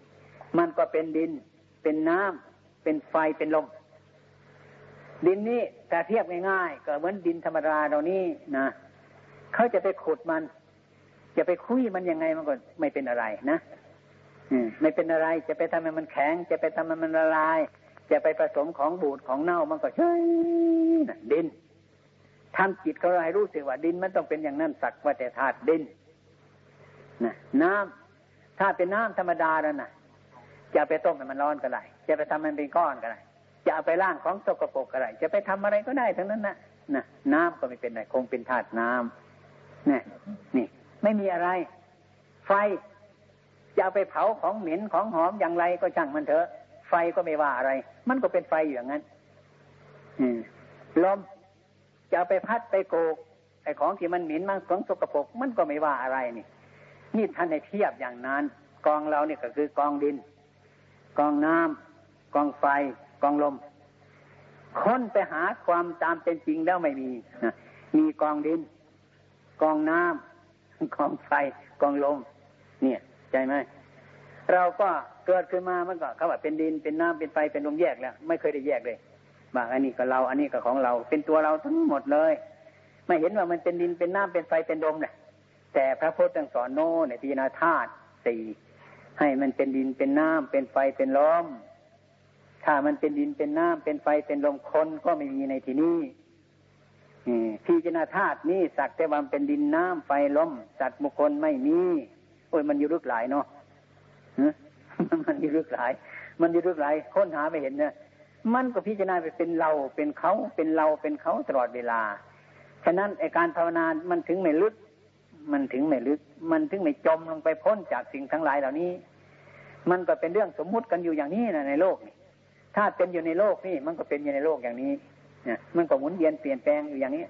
S2: มันก็เป็นดิน เป็นน้ำเป็นไฟเป็นลม ดินนี้แต่เทียบง่ายๆก็เหมือนดินธรรมดาเรานี่นะเขาจะไปขุดมัน จะไปคุยมันยังไงมันก็ไม่เป็นอะไรนะ ไม่เป็นอะไรจะไปทำให้มันแข็ง จะไปทำให้มันละลาย จะไปผสมของบูดของเน่ามันก็ใช่ดินทำจิตเขาให้รู้สึกว่าดินมันต้องเป็นอย่างนั้นสักว่าแต่ธาตุดินนะน้ำถ้าเป็นน้ำธรรมดาแล้วนะจะไปต้มให้มันร้อนก็ได้จะไปทำมันเป็นก้อนก็ได้จะเอาไปล่างของสกปรกก็ได้จะไปทำอะไรก็ได้ทั้งนั้นนะนะน้ำก็ไม่เป็นไรคงเป็นธาตุน้ำนี่นี่ ไม่มีอะไร ไฟ จะเอาไปเผาของเหม็นของหอมอย่างไรก็ช่างมันเถอะ ไฟก็ไม่ว่าอะไร มันก็เป็นไฟอย่างนั้นลมจะเอาไปพัดไปโกกไอ้ของที่มันเหม็นมันของสกปรกมันก็ไม่ว่าอะไรนี่ นี่ท่านในเทียบอย่างนั้น กองเราเนี่ยก็คือกองดิน กองน้ำกองไฟ กองลม ค้นไปหาความตามเป็นจริงแล้วไม่มี มีกองดิน กองน้ำกองไฟ กองลม เนี่ย ใจไหมเราก็เกิดขึ้นมามันก็เขาว่าเป็นดินเป็นน้ำเป็นไฟเป็นลมแยกแล้วไม่เคยได้แยกเลยบางอันนี้ก็เราอันนี้ก็ของเราเป็นตัวเราทั้งหมดเลย ไม่เห็นว่ามันเป็นดินเป็นน้ำเป็นไฟเป็นลมเลยแต่พระพุทธสอนโน่ในปีนาธาตุสี่ให้มันเป็นดินเป็นน้ำเป็นไฟเป็นลมถ้ามันเป็นดินเป็นน้ำเป็นไฟเป็นลมคนก็ไม่มีในที่นี้พิจารณาธาตุนี้สักแต่ว่าเป็นดินน้ำไฟลมสัตว์บุคคลไม่มี อ้ยมันอยู่ลึกหลายเนาะมันอยู่ลึกหลาย มันอยู่ลึกหลายค้นหาไม่เห็นเนี่ยมันก็พิจารณาไปเป็นเราเป็นเขาเป็นเราเป็นเขาตลอดเวลา ฉะนั้นไอการภาวนา มันถึงไม่ลึก มันถึงไม่ลึก มันถึงไม่จมลงไปพ้นจากสิ่งทั้งหลายเหล่านี้ มันก็เป็นเรื่องสมมุติกันอยู่อย่างนี้นะในโลกนี่ ถ้าเป็นอยู่ในโลกนี่ มันก็เป็นอยู่ในโลกอย่างนี้เนี่ยมันก็หมุนเวียนเปลี่ยนแปลงอยู่อย่างนี้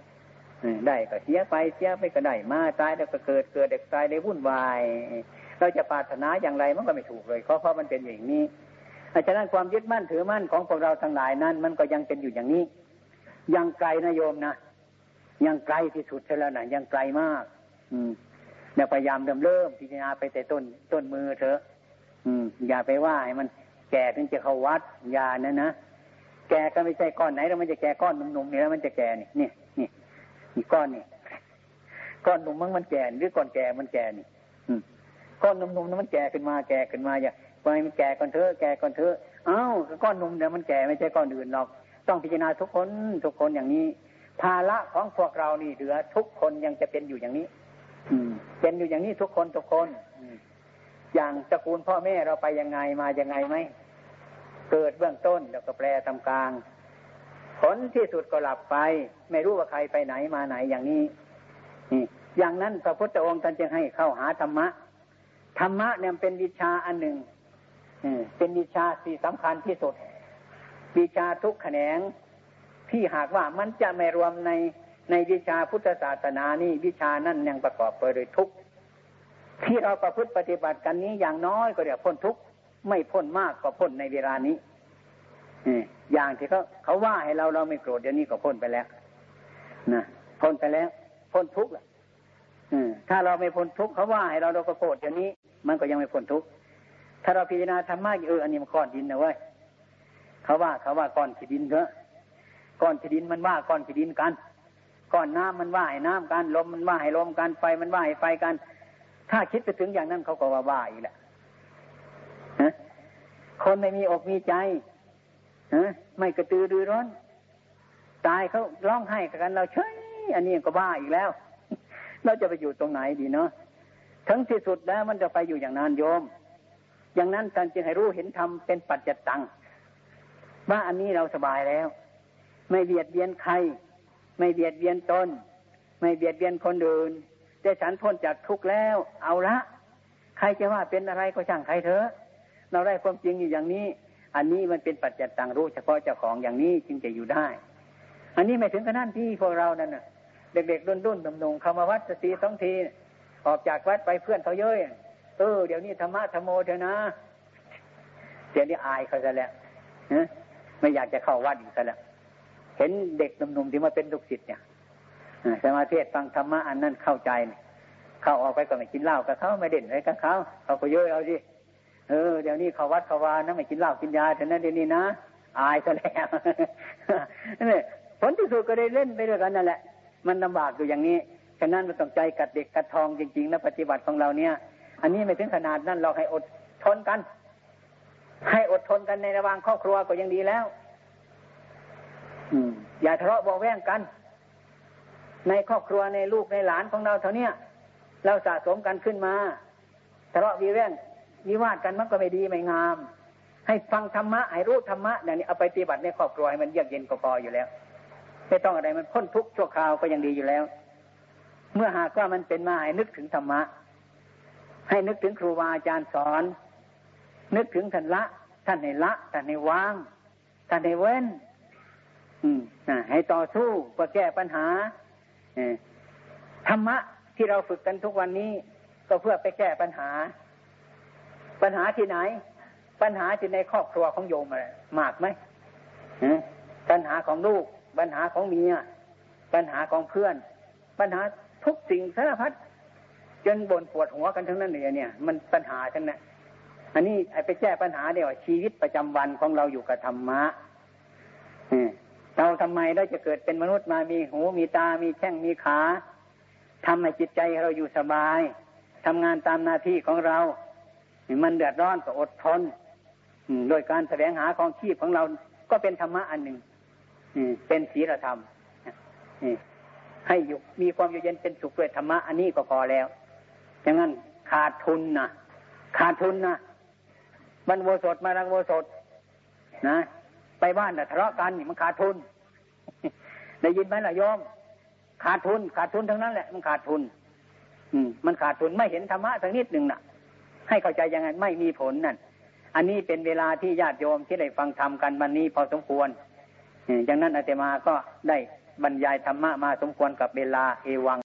S2: ได้ก็เสียไปเสียไปก็ได้มาตายแล้วก็เกิดเกิดเด็กตายได้วุ่นวาย เราจะปรารถนาอย่างไรมันก็ไม่ถูกเลยเพราะเพราะมันเป็นอย่างนี้ฉะนั้นความยึดมั่นถือมั่นของพวกเราทั้งหลายนั้น มันก็ยังเป็นอยู่อย่างนี้ ยังไกลนะโยมนะยังไกลที่สุดแล้วนะยังไกลมาก อืมอย่พยายามเริ่มเริ่มพิจารณาไปแต่ต้นต้นมือเถอะ อืม อย่าไปว่าให้มันแก่ถึงจะเข้าวัดยานะนะแก่ก็ไม่ใช่ก้อนไหนแล้วมันจะแก่ก้อนหนุ่มๆนี่แล้วมันจะแก่นี่นี่นี่ นี่ก้อนนี่ก้อนหนุ่มมันมันแก่หรือก้อนแก่มันแก่นี่ก้อนหนุ่มๆนั้นมันแก่ขึ้นมาแก่ขึ้นมาอย่าไปมันแก่ก่อนเถอะแก่ก่อนเถอะเอ้าก้อนหนุ่มเนี่ยมันแก่ไม่ใช่ก้อนอื่นหรอก ต้องพิจารณาทุกคนทุกคนอย่างนี้ ภาระของพวกเรานี่เหลือ ทุกคนยังจะเป็นอยู่อย่างนี้ อืม เป็นอยู่อย่างนี้ทุกคนทุกคนอย่างตระกูลพ่อแม่เราไปยังไงมายังไงไหมเกิดเบื้องต้นแล้วก็แปลทำกลาง ผลที่สุดก็หลับไป ไม่รู้ว่าใครไปไหนมาไหนอย่างนี้อย่างนั้นพระพุทธองค์ท่านจึงให้เข้าหาธรรมะ ธรรมะเนี่ยเป็นวิชาอันหนึ่งเป็นวิชาที่สำคัญที่สุด วิชาทุกแขนง ที่หากว่ามันจะไม่รวมในในวิชาพุทธศาสนานี่วิชานั่นยังประกอบไปด้วยทุกที่เราประพฤติปฏิบัติกันนี้อย่างน้อยก็เดี๋ยวพ้นทุกไม่พ้นมากก็พ้นในเวลานี้ อย่างที่เขาเขาว่าให้เราเราไม่โกรธเดี๋ยวนี้ก็พ้นไปแล้วนะพ้นไปแล้ว พ้นทุกข์ละถ้าเราไม่พ้นทุกข์เขาว่าให้เราเราก็โกรธเดี๋ยวนี้ มันก็ยังไม่พ้นทุกข์ถ้าเราพิจารณาธรรมะเอออันนี้มันก้อนดินนะเว้ยเขาว่าเขาว่าก้อนขี้ดินเถอะก้อนขี้ดินมันว่าก้อนขี้ดินกันก้อนน้ำมันว่าให้น้ำกันลมมันว่าให้ลมกันไฟมันว่าให้ไฟกัน ถ้าคิดไปถึงอย่างนั้นเขาก็ว่าว่าอีกแหละคนไม่มีอกมีใจ ไม่กระตือรือร้นตายเขาร้องไห้กันเราเฉยอันนี้ก็บ้าอีกแล้ว เราจะไปอยู่ตรงไหนดีเนาะทั้งที่สุดแล้วมันจะไปอยู่อย่างนั้นโยม อย่างนั้นการจึงให้รู้เห็นธรรมเป็นปัจจตังว่าอันนี้เราสบายแล้ว ไม่เบียดเบียนใคร ไม่เบียดเบียนตนไม่เบียดเบียนคนอื่นได้ฉันพ้นจากทุกข์แล้ว เอาละ ใครจะว่าเป็นอะไรก็ช่างใครเถอะ เราได้ความจริงอยู่อย่างนี้ อันนี้มันเป็นปัจจัยตตังรู้เฉพาะเจ้าของอย่างนี้จึงจะอยู่ได้ อันนี้ไม่ถึงขนาดที่พวกเรานั่นน่ะ เด็กๆรุ่นรุ่นหนุ่มๆเข้ามาวัดสตีสองทีออกจากวัดไปเพื่อนเขาเยอะเออเดี๋ยวนี้ธรรมะธรรมโมเถอะนะเดี๋ยวนี้อายเขาซะแล้วไม่อยากจะเข้าวัดอีกซะแล้วเห็นเด็กหนุ่มๆที่มาเป็นลูกศิษย์เนี่ยสมาธิฟังธรรมะอันนั้นเข้าใจเข้าออกไปก็ไม่กินเหล้ากับเขาไม่เด่นอะไรกับเขาเขาก็เยอะเอาสิ เออเดี๋ยวนี้เขาวัดเขาวานะไม่กินเหล้ากินยาแต่นั้นเดี๋ยวนี้นะอายซะแล้วนี่ผลที่สุดก็ได้เล่นไปด้วยกันนั่นแหละ มันลำบากอยู่อย่างนี้ฉะนั้นมันต้องใจกัดเด็กกัดทองจริงๆนะปฏิบัติของเราเนี่ย อันนี้ไม่ถึงขนาดนั้นเราให้อดทนกัน ให้อดทนกันในระหว่างครอบครัวก็ยังดีแล้ว อืม อย่าทะเลาะบอกแว่งกัน ในครอบครัวในลูกในหลานของเราเท่านี้ยเราสะสมกันขึ้นมาทะเลาะวีแว่ง วิวาทกันมันก็ไม่ดีไม่งาม ให้ฟังธรรมะให้รู้ธรรมะอย่างนี้เอาไปปฏิบัติในครอบครัวให้มันเยือกเย็นก็พออยู่แล้วไม่ต้องอะไรมันพ้นทุกข์ชั่วคราวก็ยังดีอยู่แล้ว เมื่อหากว่ามันเป็นมาให้นึกถึงธรรมะ ให้นึกถึงครูบาอาจารย์สอน นึกถึงท่านละ ท่านในละท่านในวาง ท่านในเว้น อืมให้ต่อสู้เพื่อแก้ปัญหาธรรมะที่เราฝึกกันทุกวันนี้ ก็เพื่อไปแก้ปัญหา ปัญหาที่ไหน ปัญหาที่ในครอบครัวของโยมอะไรมากไหมปัญหาของลูก ปัญหาของเมีย ปัญหาของเพื่อน ปัญหาทุกสิ่งสารพัดจนบ่นปวดหัวกันทั้งนั้นเลยเนี่ย มันปัญหาทั้งนั้นอันนี้ไอ้ไปแก้ปัญหาเดียวชีวิตประจำวันของเราอยู่กับธรรมะเราทำไมเราจะเกิดเป็นมนุษย์มามีหูมีตา มีแข้งมีขาทำให้จิตใจเราอยู่สบายทำงานตามหน้าที่ของเรา มันเดือดร้อนก็อดทนโดยการแสวงหาของชีพของเราก็เป็นธรรมะอันหนึ่งเป็นศีลธรรมให้อยู่มีความเย็นเป็นสุขด้วยธรรมะอันนี้ก็พอแล้วอย่างนั้นขาดทุนนะขาดทุนนะบรรโวสดมารังโวสดนะไปบ้านแต่ทะเลาะกันมันขาดทุนได้ยินไหมล่ะโยมขาดทุน ขาดทุนทั้งนั้นแหละ มันขาดทุน อืม มันขาดทุนไม่เห็นธรรมะสักนิดหนึ่งน่ะ ให้เข้าใจยังไงไม่มีผลนั่นอันนี้เป็นเวลาที่ญาติโยมที่ได้ฟังธรรมกันวันนี้พอสมควรอย่างนั้นอาตมาก็ได้บรรยายธรรมะมาสมควรกับเวลาเอวัง